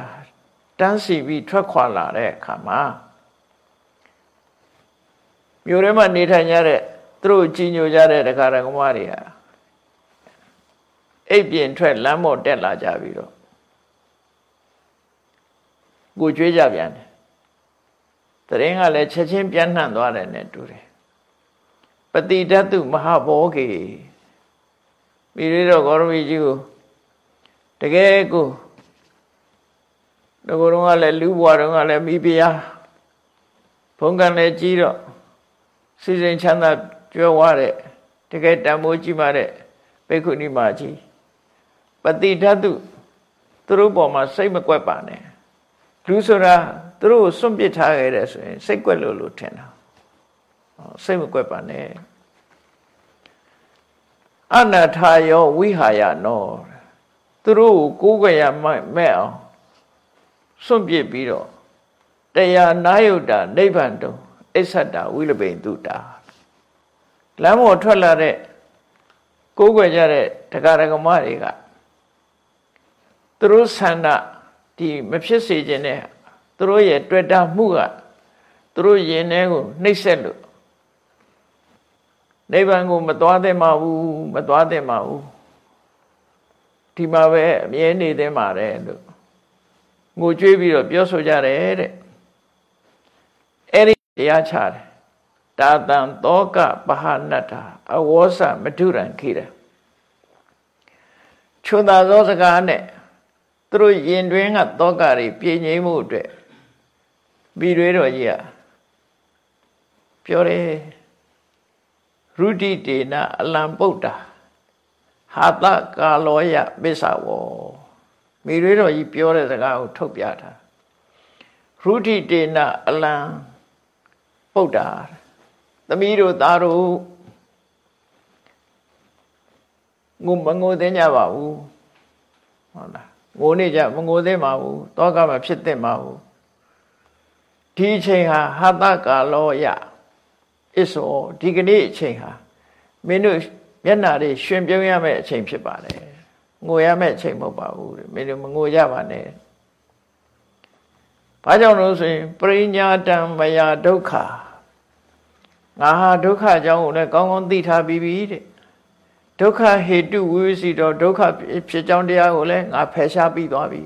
900တန်းစီပြီးထွက်ခွာလာတဲ့အခါမှာမြို့ထဲမှာနေထိုင်ကြတဲ့သူတို့ကြီးညိုကြတဲ့တရားရကမတွေဟာ အိပ်ပြင်ထွက်လမ်းပေါ်တက်လာကြပြီးတော့ကိုကြွေးကြပြန်တယ်တရင်ကလည်းချက်ချင်းပြန့်နှံ့သွားတယ်နဲ့တူတယ်ပတိတတုမဟာဘောကေမိရိတော့ဂေါရမီကြီးကိုတကယ်ကိုငကိုယ်တော့ကလည်းလူဘွားတော့ကလည်းမိဖုရားဘုံကံလည်းကြီးတော့စီစဉ်ချမ်းသာကြွယ်ဝတဲ့တကယ်တန်မိုးကြီးမှတဲ့ဘေခုနီမကြီး ပတိဓာတုသူတို့ပေါ်မှာစိတ်မကွက်ပါနဲ့လူဆိုတာသူတို့ကိုစွန့်ပစ်ထားခဲ့တယ်ဆိုရင်စိတ်ကွက်လို့လို့ထင်တာစိတ်မကွက်ပါနဲ့အနာထာယောဝိဟာယနောသူတို့ကိုကိုးကွယ်ရမဲ့အောင်စွန့်ပစ်ပြီးတော့တရားနာယုတ်တာနိဗ္ဗာန်တုံအစ္ဆတဝိလပိန်တုတာလမ်းပေါ်ထွက်လာတဲ့ကိုးကွယ်ကြတဲ့တရားဓမ္မတွေက သူတို့ဆန္ဒဒီမဖြစ်စေခြင်းနဲ့သူတို့ရဲ့တွေ့တာမှုကသူတို့ယင်ထဲကိုနှိပ်စက်လို့နိဗ္ဗာန်ကိုမသွားသင့်ပါဘူးမသွားသင့်ပါဘူးဒီမှာပဲအမြဲနေသင့်ပါတယ်လို့ငိုကြွေးပြီးတော့ပြောဆိုကြတယ်တဲ့အဲ့ဒီတရားချတယ်တာတံသောကပဟနတ္တာအဝေါသမထုရံခိရချွန်သာသောစကားနဲ့ သူတို့ယင်တွင်ကသောကတွေပြည့်ငိမ့်မှုအတွက်ပြီးရွေးတော်ကြီးကပြောတယ်ရုဒိတေနအလံပုတ်တာဟာတကာလောယပစ္ဆဝောမိရွေးတော်ကြီးပြောတဲ့စကားကိုထုတ်ပြတာရုဒိတေနအလံပုတ်တာသမီးတို့သားတို့ငုံမငိုသိကြပါဘူးဟုတ်လား ငိုနေကြမငိုသိပါဘူးတောကမဖြစ်သင့်ပါဘူးဒီအချိန်ဟာဟာတကာလောယအစ္ဆောဒီကနေ့အချိန်ဟာမင်းတို့မျက်နာတွေရှင်ပြုံးရမယ့်အချိန်ဖြစ်ပါတယ်ငိုရမယ့်အချိန်မဟုတ်ပါဘူးမင်းတို့မငိုကြပါနဲ့ဘာကြောင့်လို့ဆိုရင်ပရိညာတံမယဒုက္ခငါဟာဒုက္ခအကြောင်းကိုလည်းကောင်းကောင်းသိထားပြီးပြီတဲ့ ဒုက္ခဟေတုဝိဝစီတော့ဒုက္ခဖြစ်ကြောင်းတရားကိုလည်းငါဖယ်ရှားပြီးသွားပြီ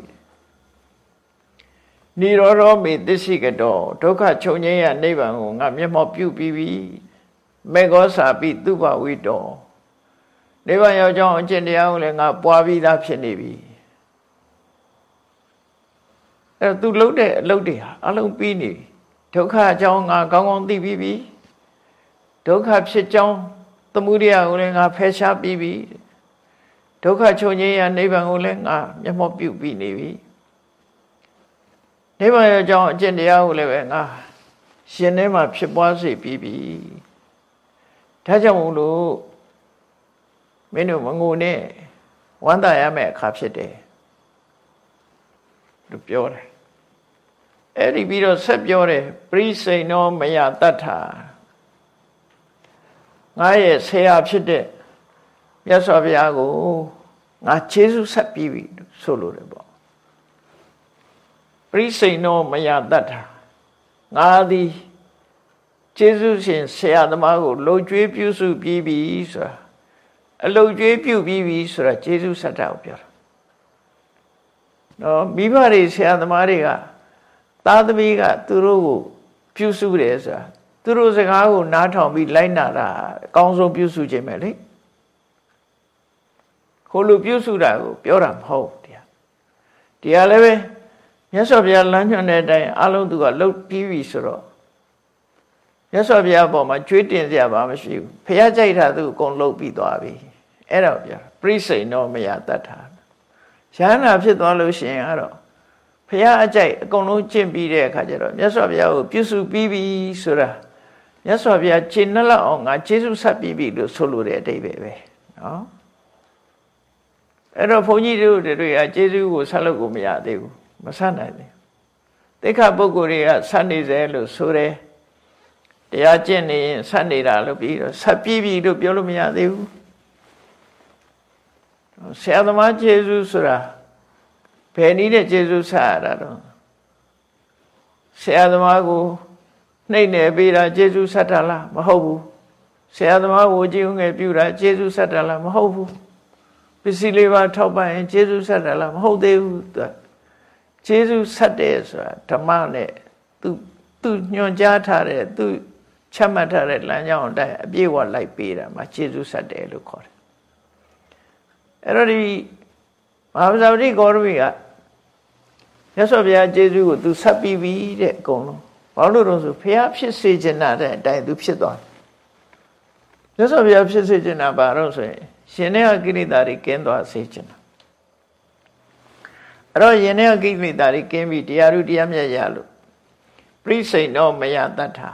နိရောဓမေသစ္စိကတောဒုက္ခချုပ်ငြိမ်းရနိဗ္ဗာန်ကိုငါမျက်မှောက်ပြုပြီးပြီမေဃောစာပိသူပဝိတောနိဗ္ဗာန်ရောက်ကြောင်းအကျင့်တရားကိုလည်းငါပွားပြီးသားဖြစ်နေပြီအဲသူလှုပ်တဲ့အလုပ်တွေဟာအလုံးပြီးနေဒုက္ခအကြောင်းငါကောင်းကောင်းသိပြီးပြီဒုက္ခဖြစ်ကြောင်းသ မုဒိယကိုလည်းငါဖယ်ရှားပြီးပြီဒုက္ခချုပ်ငြိမ်းရနိဗ္ဗာန်ကိုလည်းငါမျက်မှောက်ပြုပြီးနေပြီနိဗ္ဗာန်ရဲ့အကြောင်းအကျင့်တရားကိုလည်းပဲငါရှင်ထဲမှာဖြစ်ပွားစေပြီးပြီဒါကြောင့်မို့လို့မင်းတို့မငိုနဲ့ဝမ်းသာရမယ့်အခါဖြစ်တယ်လို့ပြောတယ်အဲ့ဒီပြီးတော့ဆက်ပြောတယ်ပရိစိန်နောမယတတ္ထာ ငါရဲ့ဆရာဖြစ်တဲ့မြတ်စွာဘုရားကိုငါကျေးဇူးဆက်ပြီးပြီဆိုလိုတယ်ပေါ့ပရိစိန်နောမယတတ္ထာငါသည်ကျေးဇူးရှင်ဆရာသမားကိုလှုပ်ကြွေးပြုစုပြီးပြီဆိုတာအလှုပ်ကြွေးပြုပြီးပြီဆိုတာကျေးဇူးဆက်တာကိုပြောတာနော်မိဘတွေဆရာသမားတွေကသားသမီးကသူတို့ကိုပြုစုတယ်ဆိုတာ သူတို့စကားကိုနားထောင်ပြီးလိုက်နာတာအကောင်းဆုံးပြုစုခြင်းပဲလေခိုလိုပြုစုတာကိုပြောတာမဟုတ်တရားတရားလည်းပဲမြတ်စွာဘုရားလမ်းညွှန်တဲ့အတိုင်းအလုံးသူကလှုပ်ပြီးပြီဆိုတော့မြတ်စွာဘုရားအပေါ်မှာကြွေးတင်စရာဘာမှမရှိဘူးဖះကြိုက်တာသူအကုန်လှုပ်ပြီးသွားပြီအဲ့တော့ဗျာပြိစိန်တော့မရတတ်တာရဟန္တာဖြစ်သွားလို့ရှိရင်အဲ့တော့ဖះအကြိုက်အကုန်လုံးကျင့်ပြီးတဲ့အခါကျတော့မြတ်စွာဘုရားကိုပြုစုပြီးပြီဆိုတာ မြတ်စွာဘုရားခြေနှလက်အောင်ငါကျေးဇူးဆက်ပြီးပြီလို့ဆိုလိုတဲ့အတိတ်ပဲပဲနော်အဲ့တော့ဘုန်းကြီးတို့တွေကကျေးဇူးကိုဆက်လို့ကိုမရသေးဘူးမဆက်နိုင်ဘူးတိခပုဂ္ဂိုလ်တွေကဆက်နေစေလို့ဆိုတယ်တရားကျင့်နေရင်ဆက်နေတာလို့ပြီးတော့ဆက်ပြီးပြီလို့ပြောလို့မရသေးဘူးဆရာသမားကျေးဇူးဆိုတာဘယ်နည်းနဲ့ကျေးဇူးဆက်ရတာတော့ဆရာသမားကို နှိမ့်နေပေးတာကျေးဇူးဆက်တာလားမဟုတ်ဘူးဆရာသမားကိုကြည်ုံငယ်ပြုတာကျေးဇူးဆက်တာလားမဟုတ်ဘူးပစ္စည်းလေးပါထောက်ပံ့ရင်ကျေးဇူးဆက်တာလားမဟုတ်သေးဘူးသူကျေးဇူးဆက်တယ်ဆိုတာဓမ္မနဲ့သူသူညွှန်ကြားထားတဲ့သူချမှတ်ထားတဲ့လမ်းကြောင်းအတိုင်းအပြည့်အဝလိုက်ပေးတာမှာကျေးဇူးဆက်တယ်လို့ခေါ်တယ်အဲ့တော့ဒီမဟာဗဇာတိဂေါရဝိကမြတ်စွာဘုရားကျေးဇူးကိုသူဆက်ပြီးပြီတဲ့အကုန်လုံး ဘာလို့လို့ဆိုဖះဖြစ်စေချင်တဲ့အတိုင်းသူဖြစ်သွားတယ်မြတ်စွာဘုရားဖြစ်စေချင်တာဘာလို့ဆိုရင်ရှင်တဲ့ကိရိတာတွေကင်းသွားစေချင်တာအဲ့တော့ယင်တဲ့ကိလေသာတွေကင်းပြီးတရားဥတရားမြတ်ရလို့ပြိစိန်တော့မရတတ်တာ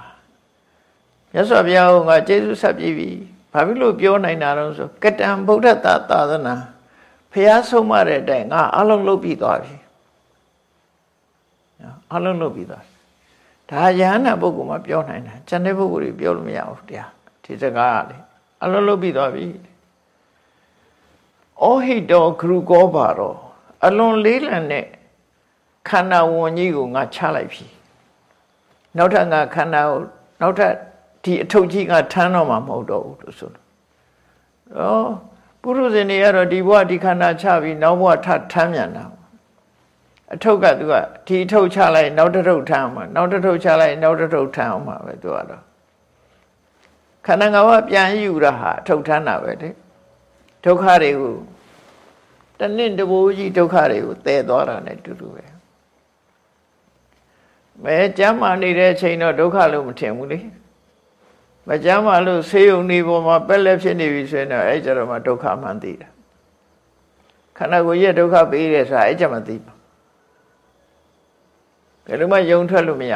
မြတ်စွာဘုရားကကျေးဇူးဆက်ပြီးပြီဘာဖြစ်လို့ပြောနိုင်တာတော့ဆိုကတံဗုဒ္ဓတာသာသနာဖះဆုံးမတဲ့အတိုင်းငါအလုံးလုပ်ပြီးသွားပြီအလုံးလုပ်ပြီးသွား ဒါယဟနာပုဂ္ဂိုလ်မှပြောနိုင်တာကျန်တဲ့ပုဂ္ဂိုလ်တွေပြောလို့မရဘူးတရားဒီစကားကလေအလုံးလုပ်ပြီးသွားပြီဩဟိတောဂရုကောပါတော့အလွန်လေးလံတဲ့ခန္ဓာဝန်ကြီးကိုငါချလိုက်ပြီနောက်ထပ်ငါခန္ဓာကိုနောက်ထပ်ဒီအထုပ်ကြီးကထမ်းတော့မှာမဟုတ်တော့ဘူးလို့ဆိုလို့ဩပုရုဇဉ်တွေကတော့ဒီဘဝဒီခန္ဓာချပြီးနောက်ဘဝထထမ်းမြန်တာ အထုပ်ကသူကဒီအထုပ်ချလိုက်နောက်တစ်ထုပ်ထမ်းအောင်မှာနောက်တစ်ထုပ်ချလိုက်နောက်တစ်ထုပ်ထမ်းအောင်မှာပဲသူကတော့ခန္ဓာငါးပါးပြန်ယူတာဟာအထုပ်ထမ်းတာပဲတဲ့ဒုက္ခတွေကိုတနင့်တဘိုးကြီးဒုက္ခတွေကိုတည်သွားတာနဲ့တူတူပဲမဲကျမ်းမာနေတဲ့အချိန်တော့ဒုက္ခလို့မထင်ဘူးလေမကျမ်းမာလို့ဆေးရုံနေပေါ်မှာပက်လက်ဖြစ်နေပြီဆိုရင်တော့အဲ့ကြတော့မှဒုက္ခမှန်သိတာခန္ဓာကိုယ်ရဲ့ဒုက္ခပေးတယ်ဆိုတာအဲ့ကြမှသိမှာ ဘယ်လိုမှယုံထွက်လို့မရ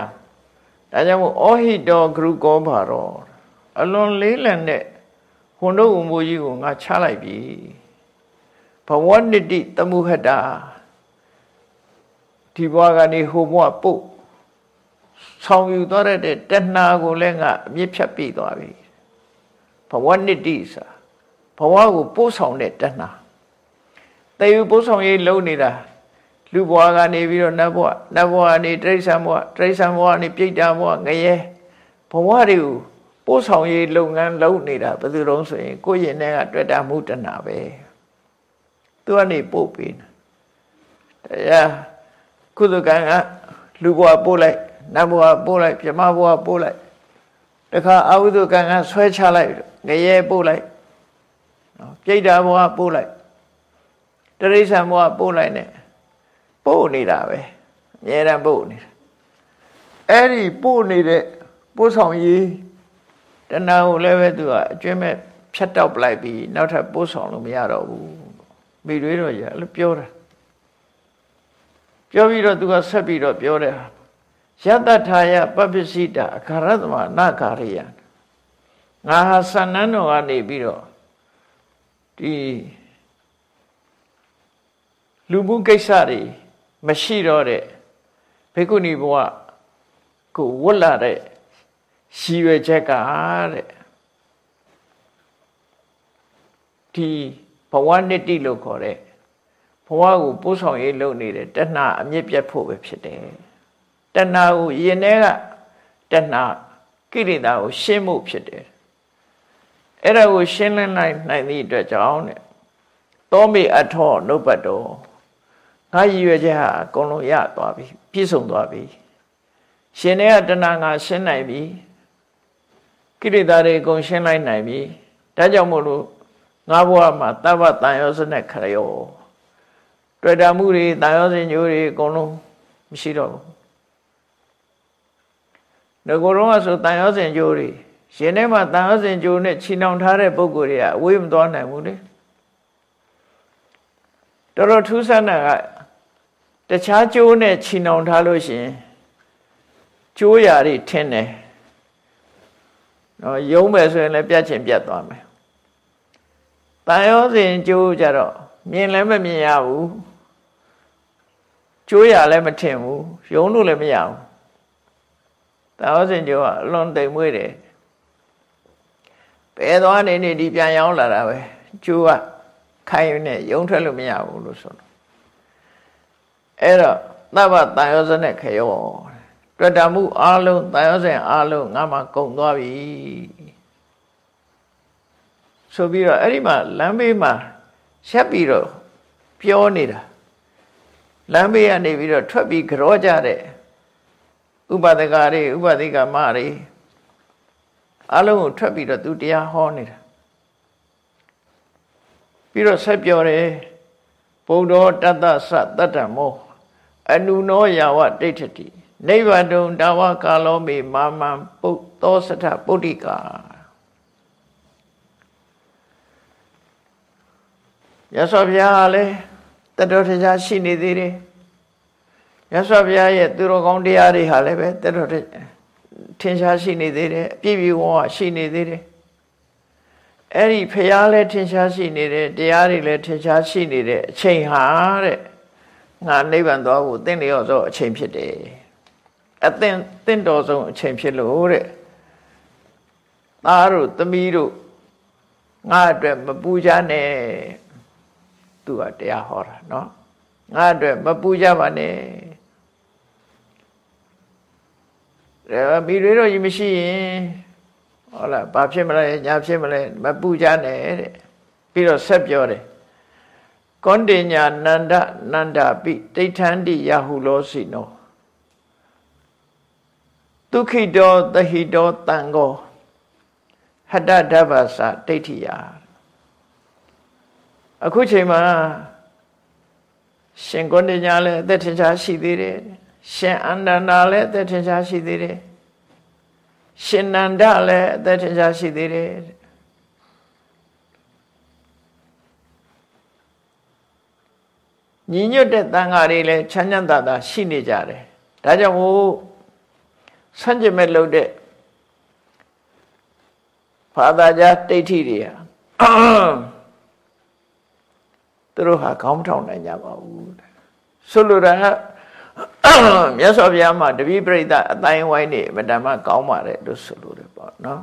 ဒါကြောင့်မို့အောဟိတောဂရုကောဘာရောအလွန်လေးလံတဲ့ခွန်တို့ဝံမိုးကြီးကိုငါချလိုက်ပြီဘဝနတ္တိတမှုဟတာဒီဘဝကနေဟိုဘဝပုတ်ဆောင်ယူသွားတဲ့တဏှာကိုလည်းငါအမြင့်ဖြတ်ပြီးသွားပြီဘဝနတ္တိစာဘဝကိုပို့ဆောင်တဲ့တဏှာတည်ယူပို့ဆောင်ရေးလုံနေတာ လူဘဝကနေပြီးတော့နတ်ဘဝနတ်ဘဝကနေတိရစ္ဆာန်ဘဝတိရစ္ဆာန်ဘဝကနေပြိတ္တာဘဝငရဲဘဝတွေကိုပို့ဆောင်ရေးလုပ်ငန်းလုပ်နေတာဘယ်သူတုံးဆိုရင်ကိုယ့်ရင်ထဲကတွေ့တာမှုတဏှာပဲသူကနေပို့ပေးတာတရားကုသကံကလူဘဝပို့လိုက်နတ်ဘဝပို့လိုက်ပြမဘဝပို့လိုက်တခါအာဝိဒကံကဆွဲချလိုက်ငရဲပို့လိုက်နော်ပြိတ္တာဘဝပို့လိုက်တရိစ္ဆာန်ဘဝပို့လိုက် ਨੇ ပို့နေတာပဲအများရန်ပို့နေတာအဲ့ဒီပို့နေတဲ့ပို့ဆောင်ရေးတဏှာကိုလည်းပဲသူကအကျွမ်းမဲ့ဖြတ်တောက်ပလိုက်ပြီးနောက်ထပ်ပို့ဆောင်လို့မရတော့ဘူးမိတွေးတော့ရအဲ့လိုပြောတာပြောပြီးတော့သူကဆက်ပြီးတော့ပြောတယ်ယတထာယပပ္ပစိတာအခါရသမနာကာရိယငါဟာစန္နန်းတော်ကနေပြီးတော့ဒီလူမှုကိစ္စတွေ မရှိတော့တဲ့ဘေကုဏီဘဝကိုဝတ်လာတဲ့ရည်ရွယ်ချက်ကတဲ့ဒီဘဝနတ္တိလို့ခေါ်တဲ့ဘဝကိုပို့ဆောင်ရေးလုပ်နေတဲ့တဏှာအမြင့်ပြတ်ဖို့ပဲဖြစ်တယ်တဏှာကိုယင်ထဲကတဏှာကိလေသာကိုရှင်းဖို့ဖြစ်တယ်အဲ့ဒါကိုရှင်းလင်းနိုင်နိုင်သည့်အတွက်ကြောင့်တဲ့သောမေအထောနုပ္ပတ်တော် ငါရည်ရွယ်ချက်ဟာအကုန်လုံးရသွားပြီပြည့်စုံသွားပြီရှင်တဲ့ကတဏှာငါရှင်းနိုင်ပြီကိလေသာတွေအကုန်ရှင်းလိုက်နိုင်ပြီဒါကြောင့်မို့လို့ငါဘဝမှာတပ္ပတန်ရောစနဲ့ခရယောတွေ့တာမှုတွေတန်ရောစင်ညိုးတွေအကုန်လုံးမရှိတော့ဘူးငကိုယ်တော့ဆိုတန်ရောစင်ညိုးတွေရှင်ထဲမှာတန်ရောစင်ညိုးနဲ့ချီနှောင်ထားတဲ့ပုံကိုယ်တွေကအဝေးမသွားနိုင်ဘူးလေတော်တော်ထူးဆန်းတာက တခြားကျိုးနဲ့ချီနှောင်ထားလို့ရှင်ကျိုးရာတွေထင်းတယ်နော်ယုံမယ်ဆိုရင်လည်းပြတ်ချင်ပြတ်သွားမယ်တန်ရောစဉ်ကျိုးကြတော့မြင်လည်းမမြင်ရဘူးကျိုးရလည်းမထင်ဘူးယုံလို့လည်းမရဘူးတန်ရောစဉ်ကျိုးကအလွန်တိမ်မွေးတယ်ဘယ်သွားနေနေဒီပြန်ရောက်လာတာပဲကျိုးကခိုင်းနေယုံထွက်လို့မရဘူးလို့ဆိုတော့ အဲ့တော့သဗ္ဗတန်ရောစနဲ့ခရောတွေ့တာမှုအလုံးတန်ရောစင်အလုံးငါမှကုံသွားပြီဆိုပြီးတော့အဲ့ဒီမှာလမ်းဘေးမှာရက်ပြီးတော့ပြောနေတာလမ်းဘေးကနေပြီးတော့ထွက်ပြီးကြောကြတဲ့ဥပဒကတွေဥပဒိကမတွေအလုံးကိုထွက်ပြီးတော့သူတရားဟောနေတာပြီးတော့ဆက်ပြောတယ်ဘုဒ္ဓတတ္တသတတ္တမော အနုနောယာဝဒိဋ္ဌတိနိဗ္ဗာန်တုံတဝကာလောမေမာမံပုတ်သောစထပုဒ္ဓိကာရသော်ဘုရားလည်းတတော်တရားရှိနေသေးတယ်ရသော်ဘုရားရဲ့သူတော်ကောင်းတရားတွေဟာလည်းပဲတတော်ထင်ရှားရှိနေသေးတယ်အပြည့်ပြည့်ဝဝရှိနေသေးတယ်အဲ့ဒီဘုရားလည်းထင်ရှားရှိနေတယ်တရားတွေလည်းထင်ရှားရှိနေတဲ့အချိန်ဟာတဲ့ ငါနိဗ္ဗာန်သွားဖို့တင့်လျော်သောအချိန်ဖြစ်တယ်အသင်တင့်တော်ဆုံးအချိန်ဖြစ်လို့တဲ့သားတို့သမီးတို့ငါအတွက်မပူကြနဲ့သူကတရားဟောတာเนาะငါအတွက်မပူကြပါနဲ့ဒါမိတွေတော့ကြီးမရှိရင်ဟုတ်လားဘာဖြစ်မလဲညာဖြစ်မလဲမပူကြနဲ့တဲ့ပြီးတော့ဆက်ပြောတယ် ကောန္တေညာနန္ဒနန္ဒပိတိဋ္ဌန္တိယဟုလောစီနောဒုခိတောတဟိတောတံကောဟတ္တဓဗ္ဗသဒိဋ္ဌိယအခုချိန်မှာရှင်ကောဏညာလည်းအသက်ထင်ရှားရှိသေးတယ်ရှင်အန္တနာလည်းအသက်ထင်ရှားရှိသေးတယ်ရှင်နန္ဒလည်းအသက်ထင်ရှားရှိသေးတယ် ညီညွတ်တဲ့တန်ဃာတွေလည်းချမ်းချမ်းသာသာရှိနေကြတယ်ဒါကြောင့်ဟိုဆန့်ကျင်မဲ့လို့တဲ့ဘာသာကြားတိဋ္ဌိတွေဟာသူတို့ဟာခေါင်းမထောင်နိုင်ကြပါဘူးဆိုလိုတာကမြတ်စွာဘုရားမှာတပည့်ပရိသတ်အတိုင်းဝိုင်းနေမတမကောင်းပါတယ်လို့ဆိုလိုတယ်ပေါ့နော်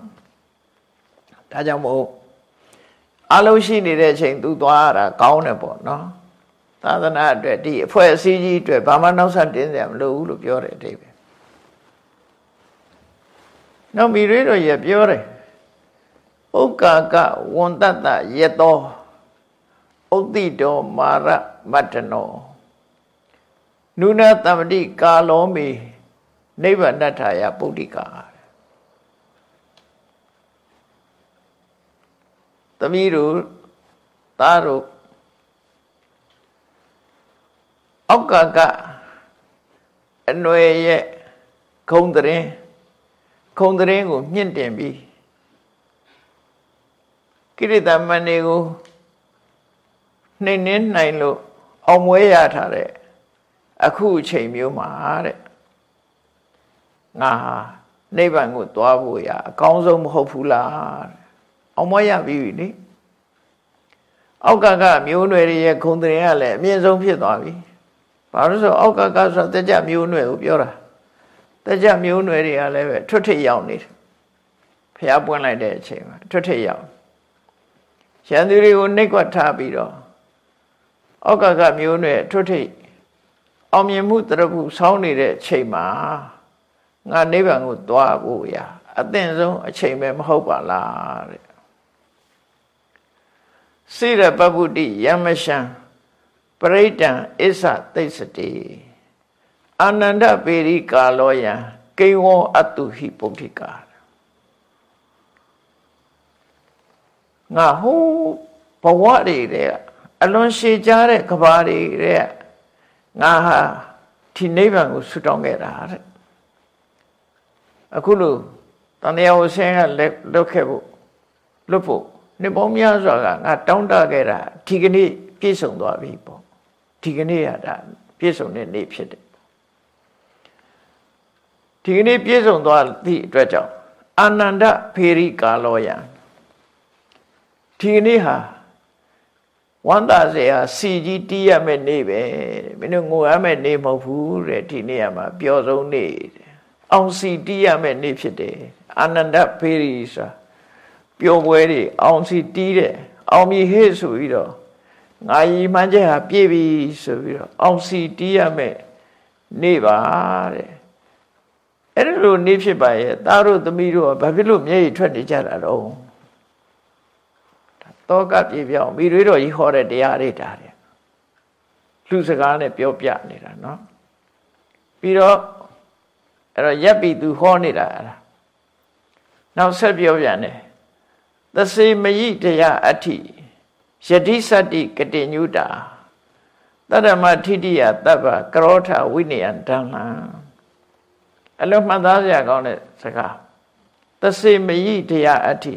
ဒါကြောင့်မို့အလုံးရှိနေတဲ့အချိန်သူသွားရတာကောင်းတယ်ပေါ့နော် သာသနာအတွက်ဒီအဖွဲ့အစည်းကြီးအတွက်ဘာမှနောက်ဆက်တင်းစရာမလိုဘူးလို့ပြောတယ်အတိတ်ပဲနောက်မိရွေးတော်ရပြောတယ်ဥက္ကာကဝန္တတယတောဥတိတောမာရမတ္တနောနုနတမတိကာလောမေနိဗ္ဗာန်တထာယပုဒ္ဓိကာသမီးတို့သားတို့ အောက်ကကအနွယ်ရဲ့ခုံတရင်ခုံတရင်ကိုမြင့်တင်ပြီးကိရိတမဏေကိုနှိမ့်နှင်းနိုင်လို့အောင်မွေးရထားတဲ့အခုအချိန်မျိုးမှာတဲ့ငါဟာနိဗ္ဗာန်ကိုသွားဖို့ရအကောင်းဆုံးမဟုတ်ဘူးလားအောင်မွေးရပြီလေအောက်ကကမျိုးနွယ်တွေရဲ့ခုံတရင်ကလည်းအမြင့်ဆုံးဖြစ်သွားပြီ ဘာလို့ဆိုအောက်ကကဆိုတကြမျိုးနွယ်ကိုပြောတာတကြမျိုးနွယ်တွေကလည်းပဲထွတ်ထိပ်ရောက်နေတယ်ဖះပွင့်လိုက်တဲ့အချိန်မှာထွတ်ထိပ်ရောက်ရန်သူတွေကိုနှိတ်ကွက်ထားပြီးတော့အောက်ကကမျိုးနွယ်ထွတ်ထိပ်အောင်မြင်မှုတရဖူဆောင်းနေတဲ့အချိန်မှာငါနိဗ္ဗာန်ကိုသွားဖို့ရအသင့်ဆုံးအချိန်ပဲမဟုတ်ပါလားတဲ့စိရပပုတ္တိယမရှံ ပရိဒံအစ္ဆသိစတိအာနန္ဒပေရိကာလောယံကိဝောအတုဟိပုဋ္ဌိကာငါဟိုးဘဝတွေတဲ့အလွန်ရှည်ကြားတဲ့ကဘာတွေတဲ့ငါဟာဒီနိဗ္ဗာန်ကိုဆုတောင်းခဲ့တာတဲ့အခုလို့တန်တရားဝဆင်းကလွတ်ခဲ့ဖို့လွတ်ဖို့နှစ်ပေါင်းများစွာကငါတောင်းတခဲ့တာဒီကနေ့ပြည့်စုံသွားပြီပေါ့ ဒီကနေ့ရတာပြည့်စုံတဲ့နေ့ဖြစ်တယ်ဒီကနေ့ပြည့်စုံသွားသည့်အတွက်ကြောင့်အာနန္ဒဖေရိကာလောယံဒီကနေ့ဟာဝန္တာစေဟာစီကြီးတီးရမယ့်နေ့ပဲမင်းတို့ငိုရမယ့်နေ့မဟုတ်ဘူးတဲ့ဒီနေ့ကမှာပျော်ဆုံးနေ့အောင်စီတီးရမယ့်နေ့ဖြစ်တယ်အာနန္ဒဖေရိဆိုတာပျော်ပွဲတွေအောင်စီတီးတဲ့အောင်မြည်ဟဲ့ဆိုပြီးတော့ ငါရီမှန်းချက်ဟာပြည့်ပြီဆိုပြီးတော့အောင်စီတီးရမယ်နေပါတဲ့အဲ့ဒါလိုနေဖြစ်ပါရဲ့သားတို့သမီးတို့ကဘာဖြစ်လို့မျက်ရည်ထွက်နေကြတာတော့တောကပြေပြောင်းမိတွေတော်ကြီးဟောတဲ့တရားတွေဒါတဲ့လူစကားနဲ့ပြောပြနေတာเนาะပြီးတော့အဲ့တော့ရက်ပြီသူဟောနေတာအဲ့ဒါနောက်ဆက်ပြောပြန်တယ်သစေမယိတရားအဋ္ဌိ ယတိစတ္တိကတိညုတာတတ္တမထိတိယတပ္ပကရောထဝိနယံဓမ္မအလုံးမှတ်သားစရာကောင်းတဲ့စကားသစေမယိတရားအဋ္ဌိ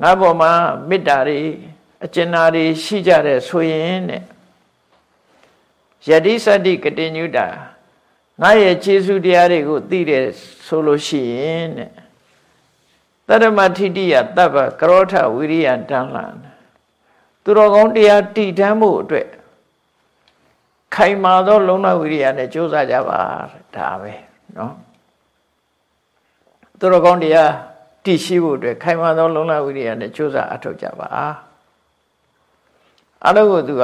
ငါဘောမှာမေတ္တာတွေအကျဉ်းနာတွေရှိကြတဲ့ဆိုရင်တဲ့ယတိစတ္တိကတိညုတာငါရဲ့ခြေဆုတရားတွေကိုသိတယ်ဆိုလို့ရှိရင်တဲ့တရမထိတိယတပ္ပကရောထဝိရိယတန်လန် သူတော်ကောင်းတရားတည်တမ်းမှုအတွက်ခိုင်မာသောလုံလဝိရိယနဲ့ကြိုးစားကြပါဒါပဲเนาะသူတော်ကောင်းတရားတည်ရှိဖို့အတွက်ခိုင်မာသောလုံလဝိရိယနဲ့ကြိုးစားအထောက်ကြပါအလုံးကိုသူက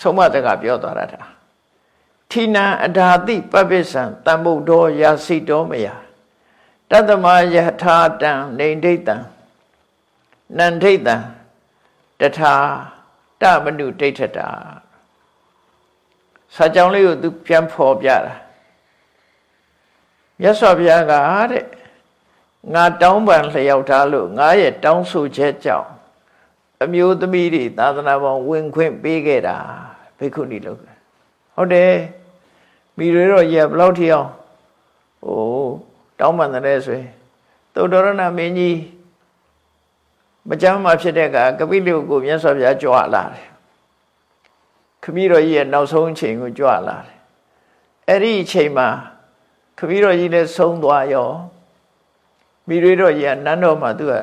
ဆုံးမတကပြောသွားတာဒါထိနံအဓာတိပပိစံတမ္ဗုဒ္ဓောယာစိတောမယတတ္တမယထာတံနေဒိဋ္တံနန္ဒိဋ္တံ တထာတမနုဒိဋ္ဌတာစာကြောင်းလေးကိုသူပြန်ဖော်ပြတာမြတ်စွာဘုရားကတဲ့ငါတောင်းပန်လျှောက်ထားလို့ငါရဲ့တောင်းဆိုချက်ကြောင့်အမျိုးသမီးတွေသာသနာပေါင်းဝင်ခွင့်ပေးခဲ့တာဘိက္ခုနီလို့ဟုတ်တယ်မိတွေတော့ရဘလောက်ထီအောင်ဟိုတောင်းပန်တယ်ဆိုရင်သုတ္တရဏမင်းကြီး မကြမ်းမှဖြစ်တဲ့ကကပိလုကိုမြတ်စွာဘုရားကြွလာတယ်ခမည်းတော်ကြီးရဲ့နောက်ဆုံးအချိန်ကိုကြွလာတယ်အဲ့ဒီအချိန်မှာခမည်းတော်ကြီးလည်းဆုံးသွားရောမိတွေတော်ကြီးကနန်းတော်မှာသူက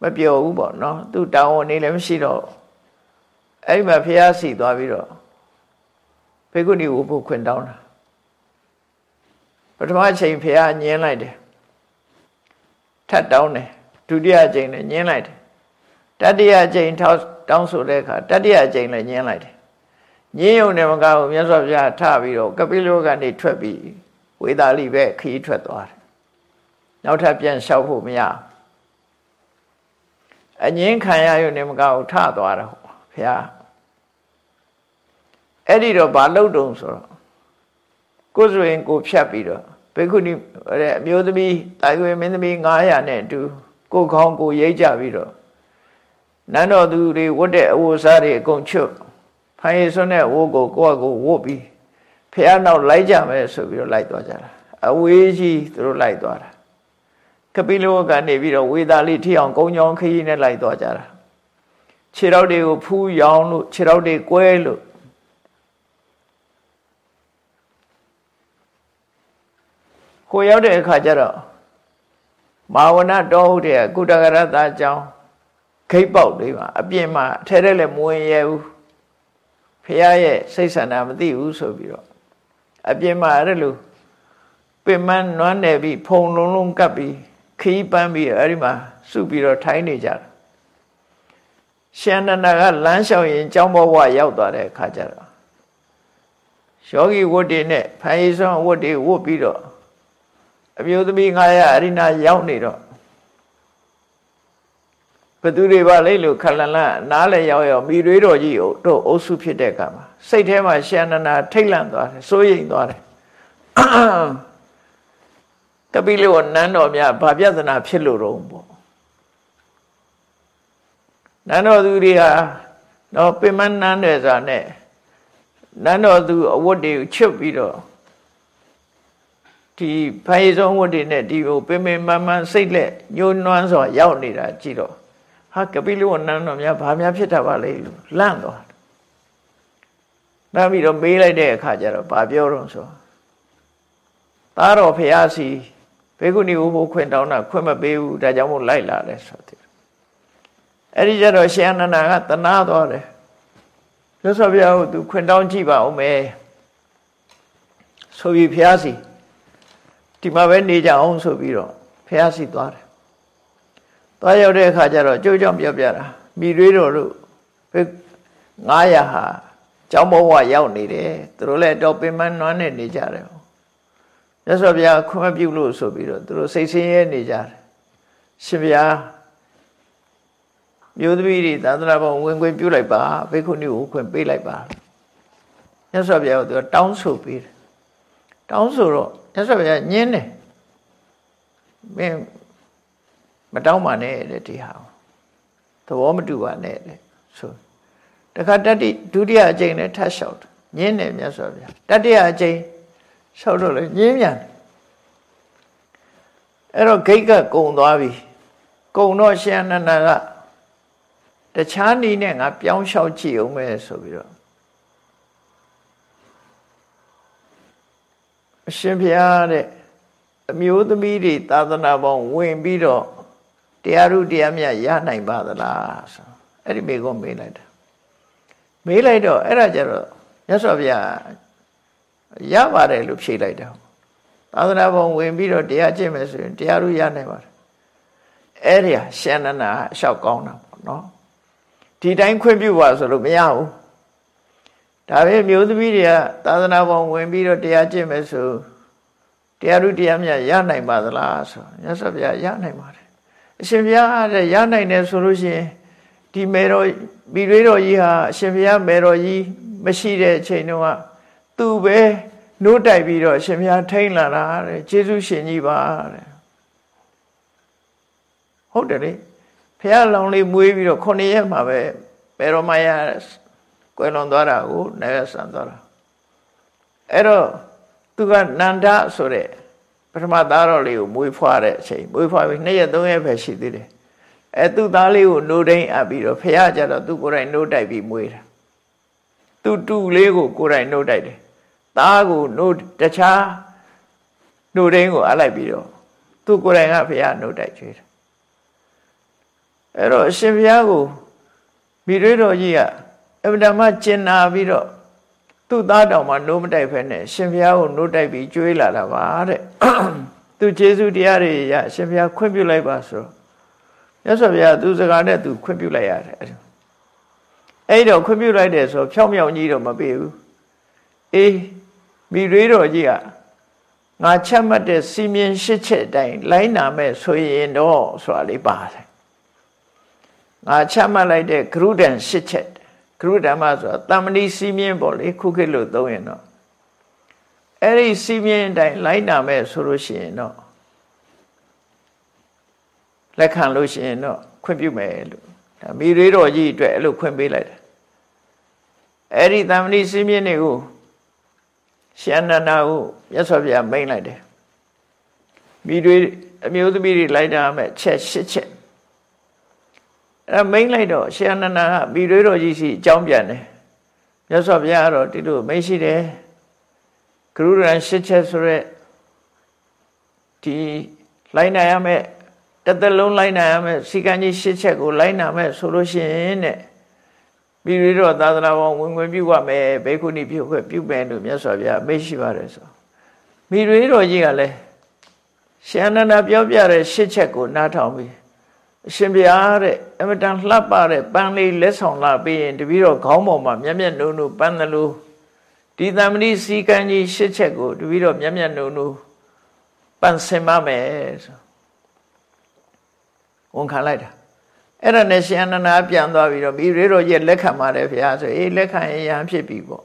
မပြောဘူးပေါ့နော်သူတောင်းဝန်နေလည်းမရှိတော့အဲ့ဒီမှာဖះစီသွားပြီးတော့ဘေကုဏီဝဖို့ခွင့်တောင်းတာပထမအချိန်ဖះညင်းလိုက်တယ်ထပ်တောင်းတယ် ဒုတိယအကြိမ်လည်းညင်းလိုက်တယ်တတိယအကြိမ်ထောက်တောင်းဆိုတဲ့အခါတတိယအကြိမ်လည်းညင်းလိုက်တယ်ညင်းုံနဲ့မကဘူးမြတ်စွာဘုရားထပြီးတော့ကပိလောကနေထွက်ပြီးဝေသာလိပဲခီးထွက်သွားတယ်နောက်ထပ်ပြန်လျှောက်ဖို့မရအငင်းခံရရုံနဲ့မကဘူးထသွားတော့ဘုရားအဲ့ဒီတော့ဘာလုပ်တုံဆိုတော့ကိုယ်ဆိုရင်ကိုဖြတ်ပြီးတော့ဘေခုနီအမျိုးသမီးတာရွေမင်းသမီး900နဲ့အတူ ကိုခေါင်းကိုရိတ်ကြပြီးတော့နန်းတော်သူတွေဝတ်တဲ့အဝတ်စားတွေအကုန်ချွတ်ဖိုင်ရစွန်းတဲ့ဝတ်ကိုကိုယ့်အကိုဝတ်ပြီးဖះနောက်လိုက်ကြမယ်ဆိုပြီးတော့လိုက်သွားကြတာအဝေးကြီးသူတို့လိုက်သွားတာကပိလောကနေပြီးတော့ဝေသာလိထိအောင်ကုန်းချောင်းခရီးနဲ့လိုက်သွားကြတာခြေထောက်တွေကိုဖူးရောင်လို့ခြေထောက်တွေကွဲလို့ကိုရောက်တဲ့အခါကျတော့ မာဝနတော်ဟုတ်တဲ့ကုတကရတအကြောင်းခိတ်ပေါက်လေးပါအပြင်မှာအထဲထဲလည်းမဝင်ရဘူးဖះရဲ့စိတ်ဆန္ဒမသိဘူးဆိုပြီးတော့အပြင်မှာအဲ့လိုပင်မနွမ်းနေပြီးဖုံလုံးလုံးကပ်ပြီးခီးပန်းပြီးအဲ့ဒီမှာစုပြီးတော့ထိုင်းနေကြတာရှန္ဒနာကလမ်းလျှောက်ရင်ကျောင်းဘဝရောက်သွားတဲ့အခါကျတော့ယောဂီဝတ်တွေနဲ့ဖိုင်စွမ်းဝတ်တွေဝတ်ပြီးတော့ အမျိုးသမီး900အရိနာရောက်နေတော့ဘသူတွေပါလိမ့်လို့ခလန်လန့်နားလေရောက်ရောက်မိတွေးတော်ကြီးတို့အုပ်စုဖြစ်တဲ့အခါမှာစိတ်ထဲမှာရှန္ဒနာထိတ်လန့်သွားတယ်စိုးရိမ်သွားတယ်ကပိလဝနန်းတော်များဘာပြဿနာဖြစ်လို့တော့ပေါ့နန်းတော်သူတွေဟာတော့ပင်မနန်းတယ်ဆိုတာနဲ့နန်းတော်သူအဝတ်တွေကိုချွတ်ပြီးတော့ ဒီဖိုင်ဆုံးဝတ်တွေနဲ့ဒီကိုပင်ပင်မမစိတ်လက်ညှိုးနွမ်းစွာရောက်နေတာကြည့်တော့ဟာကပိလဝနန်းတော်များဘာများဖြစ်တာပါလဲလို့လန့်သွားနောက်ပြီးတော့မေးလိုက်တဲ့အခါကျတော့ဘာပြောတော့ဆိုသားတော်ဖះစီဘေကုဏီဥဖို့ခွင့်တောင်းတာခွင့်မပေးဘူးဒါကြောင့်မို့လိုက်လာတယ်ဆိုတဲ့အဲ့ဒီကျတော့ရှင်အနန္ဒာကတနာသွားတယ်မြတ်စွာဘုရားကိုသူခွင့်တောင်းကြည့်ပါဦးမယ်ဆိုပြီးဖះစီ ဒီမှာပဲနေကြအောင်ဆိုပြီးတော့ဖះစီသွားတယ်သွားရောက်တဲ့အခါကျတော့ကြိုးကြောင်ပြောပြတာမိတွေးတော်တို့900ဟာကျောင်းဘဝရောက်နေတယ်သူတို့လည်းတော့ပင်မနွမ်းနဲ့နေကြတယ်မြတ်စွာဘုရားခွင့်ပြုလို့ဆိုပြီးတော့သူတို့စိတ်ဆင်းရဲနေကြတယ်ရှင်ဘုရားမျိုးသမီးတွေသာသနာ့ဘောင်ဝင်ခွင့်ပြုလိုက်ပါဘိက္ခုနီကိုခွင့်ပေးလိုက်ပါမြတ်စွာဘုရားကသူတောင်းဆိုပေးတယ်တောင်းဆိုတော့ မြတ်စွာဘုရားညင်းတယ်မင်းမတောင်းပါနဲ့တဲ့ဒီဟာသဘောမတူပါနဲ့တဲ့ဆိုတခါတတိဒုတိယအကြိမ်နဲ့ထပ်လျှောက်တယ်ညင်းတယ်မြတ်စွာဘုရားတတိယအကြိမ်လျှောက်တော့လေညင်းပြန်အဲ့တော့ဂိတ်ကကုံသွားပြီကုံတော့ရှင်အနန္ဒာကတခြားနည်းနဲ့ငါပြောင်းလျှောက်ကြည့်အောင်ပဲဆိုပြီးတော့ အရှင်ဘုရားတဲ့အမျိုးသမီးတွေသာသနာပေါင်းဝင်ပြီးတော့တရားရုတရားမြတ်ရနိုင်ပါသလားဆိုအဲ့ဒီမိကုန်းမေးလိုက်တာမေးလိုက်တော့အဲ့ဒါကြတော့မြတ်စွာဘုရားရပါတယ်လို့ဖြေလိုက်တယ်သာသနာပေါင်းဝင်ပြီးတော့တရားကျင့်မယ်ဆိုရင်တရားရုရနိုင်ပါတယ်အဲ့ဒီဟာရှင်နနာအလျှောက်ကောင်းတာပေါ့နော်ဒီတိုင်းခွင့်ပြုပါဆိုလို့မရဘူး ဒါပဲမျိုးသမီးတွေကသာသနာပေါင်းဝင်ပြီးတော့တရားကျင့်မယ်ဆိုတရားဥတရားမြတ်ရနိုင်ပါသလားဆိုမြတ်စွာဘုရားရနိုင်ပါတယ်အရှင်ဘုရားတဲ့ရနိုင်တယ်ဆိုလို့ရှိရင်ဒီမေတော်မိရွေးတော်ကြီးဟာအရှင်ဘုရားမေတော်ကြီးမရှိတဲ့အချိန်တုန်းကသူ့ပဲနှိုးတိုက်ပြီးတော့အရှင်ဘုရားထိန်လာတာတဲ့ကျေးဇူးရှင်ကြီးပါတဲ့ဟုတ်တယ်လေဘုရားလောင်လေးမွေးပြီးတော့ခုနှစ်ရက်မှာပဲမေတော်မယာ ကွယ်လွန်သွားတာကိုနိုင်ဆန်သွားတာအဲ့တော့သူကနန္ဒဆိုတဲ့ပထမသားတော်လေးကိုမွေးဖွားတဲ့အချိန်မွေးဖွားပြီးနှစ်ရက်သုံးရက်ပဲရှိသေးတယ်အဲသူ့သားလေးကိုနိုးတိုင်းအပ်ပြီးတော့ဖះကြတော့သူကိုယ်တိုင်နိုးတိုက်ပြီးမွေးတာသူ့တူလေးကိုကိုယ်တိုင်နိုးတိုက်တယ်သားကိုနိုးတခြားနိုးတိုင်းကိုအပ်လိုက်ပြီးတော့သူကိုယ်တိုင်ကဖះနိုးတိုက်ချွေးတယ်အဲ့တော့အရှင်ဘုရားကိုမိရွေးတော်ကြီးက အဗ္ဗဓမ္မကျင်နာပြီးတော့သူ့သားတော်မှာနိုးမတိုက်ဖက်နဲ့ရှင်ဘုရားကိုနိုးတိုက်ပြီးကြွေးလာတာပါတဲ့သူကျေးဇူးတရားတွေရရှင်ဘုရားခွင့်ပြုလိုက်ပါဆိုမြတ်စွာဘုရားသူစကားနဲ့သူခွင့်ပြုလိုက်ရတယ်အဲ့တော့ခွင့်ပြုလိုက်တယ်ဆိုဖြောင်းမြောင်ကြီးတော့မပေးဘူးအေးမိရွေးတော်ကြီးကငါချက်မှတ်တဲ့စီမင်းရှစ်ချက်အတိုင်းလိုင်းနာမဲ့ဆိုရင်တော့ဆိုတာလေးပါတယ်ငါချမှတ်လိုက်တဲ့ဂရုဒံရှစ်ချက် ဂရုဓမ္မဆိုတာတမ္မဏီစီမင်းပေါ့လေခုခေတ်လို့သုံးရင်တော့အဲ့ဒီစီမင်းအတိုင်းလိုက်နာမဲ့ဆိုလို့ရှိရင်တော့လက်ခံလို့ရှိရင်တော့ခွင့်ပြုမယ်လို့ဒါမိရေတော်ကြီးအတွက်အဲ့လိုခွင့်ပေးလိုက်တယ်အဲ့ဒီတမ္မဏီစီမင်းတွေကိုရှင်နန္ဒာကိုမြတ်စွာဘုရားမိန်လိုက်တယ်မိတွေအမျိုးသမီးတွေလိုက်တာမဲ့ချက်ရှစ်ချက် အဲ့မိန်လိုက်တော့ရှင်အနန္ဒာကမိတွေးတော်ကြီးစီအကြောင်းပြန်တယ်မြတ်စွာဘုရားကတော့ဒီလိုမိတ်ရှိတယ်ဂရုရန်ရှစ်ချက်ဆိုရက်ဒီလိုက်နိုင်ရမယ်တသက်လုံးလိုက်နိုင်ရမယ်စီကံကြီးရှစ်ချက်ကိုလိုက်နိုင်မယ်ဆိုလို့ရှိရင်တဲ့မိတွေးတော်သာသနာပေါင်းဝင်ဝင်ပြုတ်မယ်ဘေခုနီပြုတ်ခွဲပြုတ်မယ်လို့မြတ်စွာဘုရားမိတ်ရှိပါတယ်ဆိုမိတွေးတော်ကြီးကလည်းရှင်အနန္ဒာပြောပြတဲ့ရှစ်ချက်ကိုနားထောင်ပြီး အရှင်ဘုရားတဲ့အမတန်လှပတဲ့ပန်းလေးလက်ဆောင်လာပြီးရင်တပည့်တော်ခေါင်းပေါ်မှာမျက်မျက်နှုံနှုံပန်းသလိုဒီတမ္မဏိစီကံကြီးရှစ်ချက်ကိုတပည့်တော်မျက်မျက်နှုံနှုံပန်းစင်မမယ်ဆိုဝန်ခံလိုက်တာအဲ့ဒါနဲ့ရှင်အနန္ဒာပြန်သွားပြီးတော့မိရေတော်ရဲ့လက်ခံပါတယ်ဘုရားဆိုအေးလက်ခံရင်ရဟန်းဖြစ်ပြီပေါ့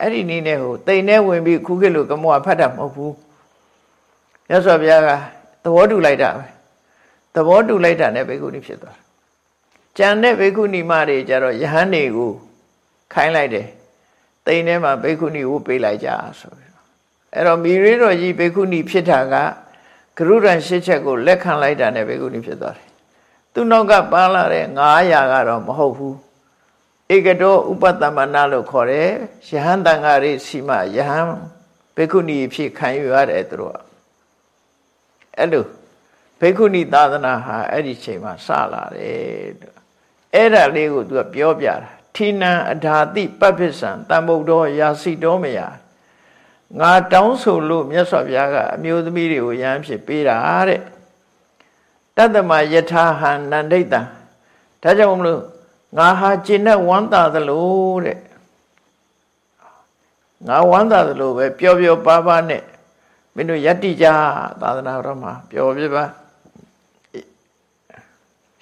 အဲ့ဒီနည်းနဲ့ဟိုတိမ်နဲ့ဝင်ပြီးခုခေတ်လိုကမောဖတ်တာမဟုတ်ဘူးမြတ်စွာဘုရားကသဘောတူလိုက်တာပဲ သဘောတူလိုက်တာနဲ့ဘေကုဏီဖြစ်သွားတယ်ကြံတဲ့ဘိက္ခုနီမတွေကြတော့ယဟန်တွေကိုခိုင်းလိုက်တယ်တိန်ထဲမှာဘိက္ခုနီဝတ်ပေးလိုက်ကြဆိုပြီးအဲ့တော့မိရင်းတော်ကြီးဘိက္ခုနီဖြစ်တာကဂရုရန်ရှစ်ချက်ကိုလက်ခံလိုက်တာနဲ့ဘိက္ခုနီဖြစ်သွားတယ်သူနောက်ကပန်းလာတဲ့900ကတော့မဟုတ်ဘူးဧကတောဥပတမနာလို့ခေါ်တယ်ယဟန်တန်ဃာရိစီမယဟန်ဘိက္ခုနီဖြစ်ခံယူရတယ်သူတို့ကအဲ့လို ဘိက္ခုနီသာသနာဟာအဲ့ဒီချိန်မှာစလာတယ်အဲ့ဒါလေးကိုသူကပြောပြတာထိနံအဓာတိပပ္ပစ္စံတမ္ဗုဒ္ဓောယာစီတော်မယငါတောင်းဆိုလို့မြတ်စွာဘုရားကအမျိုးသမီးတွေကိုရဟန်းဖြစ်ပေးတာတဲ့တတ္တမယထာဟံနန္ဒိတံဒါကြောင့်မလို့ငါဟာကျင့်တဲ့ဝမ်းသာသလိုတဲ့ငါဝမ်းသာသလိုပဲပျော်ပျော်ပါးပါးနဲ့မင်းတို့ယတ္တိကြသာသနာတော်မှာပျော်ပြပါ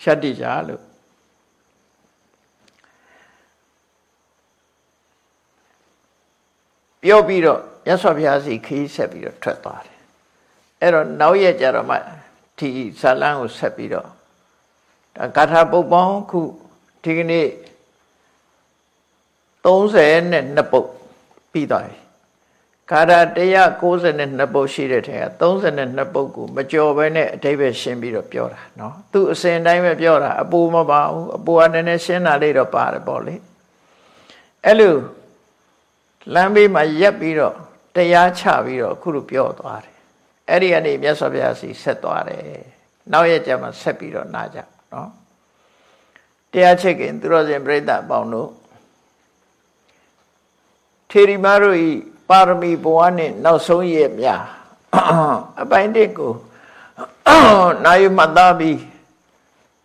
ရှတ္တိကြလို့ပြောပြီးတော့ရသော်ဘုရားစီခီးဆက်ပြီးတော့ထွက်သွားတယ်အဲ့တော့နောက်ရက်ကြတော့မှဒီဇာလန်းကိုဆက်ပြီးတော့ဒါဂါထာပုတ်ပေါင်းခုဒီကနေ့30နဲ့2ပုတ်ပြီးသွားပြီ ခါရ192ပုတ်ရှိတဲ့ထဲက32ပုတ်ကိုမကြော်ဘဲနဲ့အတိပ္ပယ်ရှင်းပြီးတော့ပြောတာเนาะသူအစဉ်တိုင်းပဲပြောတာအပူမပါဘူးအပူကနည်းနည်းရှင်းတာလေးတော့ပါတယ်ပေါ့လေအဲ့လိုလမ်းဘေးမှာရက်ပြီးတော့တရားချပြီးတော့အခုလိုပြောသွားတယ်အဲ့ဒီကနေမြတ်စွာဘုရားစီဆက်သွားတယ်နောက်ရက်ကျမှဆက်ပြီးတော့နာကြเนาะတရားချက်ခင်သူတော်စင်ပြိဿအပေါင်းတို့ထေရီမတို့ဤ ပါရမီဘဝနဲ့နောက်ဆုံးရဲ့များအပိုင်းတစ်ကိုနာယမှတ်သားပြီး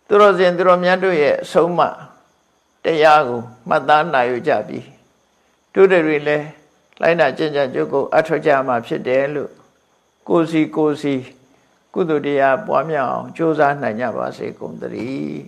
သူတော်စင်သူတော်မြတ်တို့ရဲ့အဆုံးအမတရားကိုမှတ်သားနိုင်ကြပြီတို့တွေလည်းလိုက်နာကျင့်ကြံကြုတ်ကိုအထောက်ကြမှာဖြစ်တယ်လို့ကိုစီကိုစီကုသိုလ်တရားပွားများအောင်ကြိုးစားနိုင်ကြပါစေကုန်သတည်း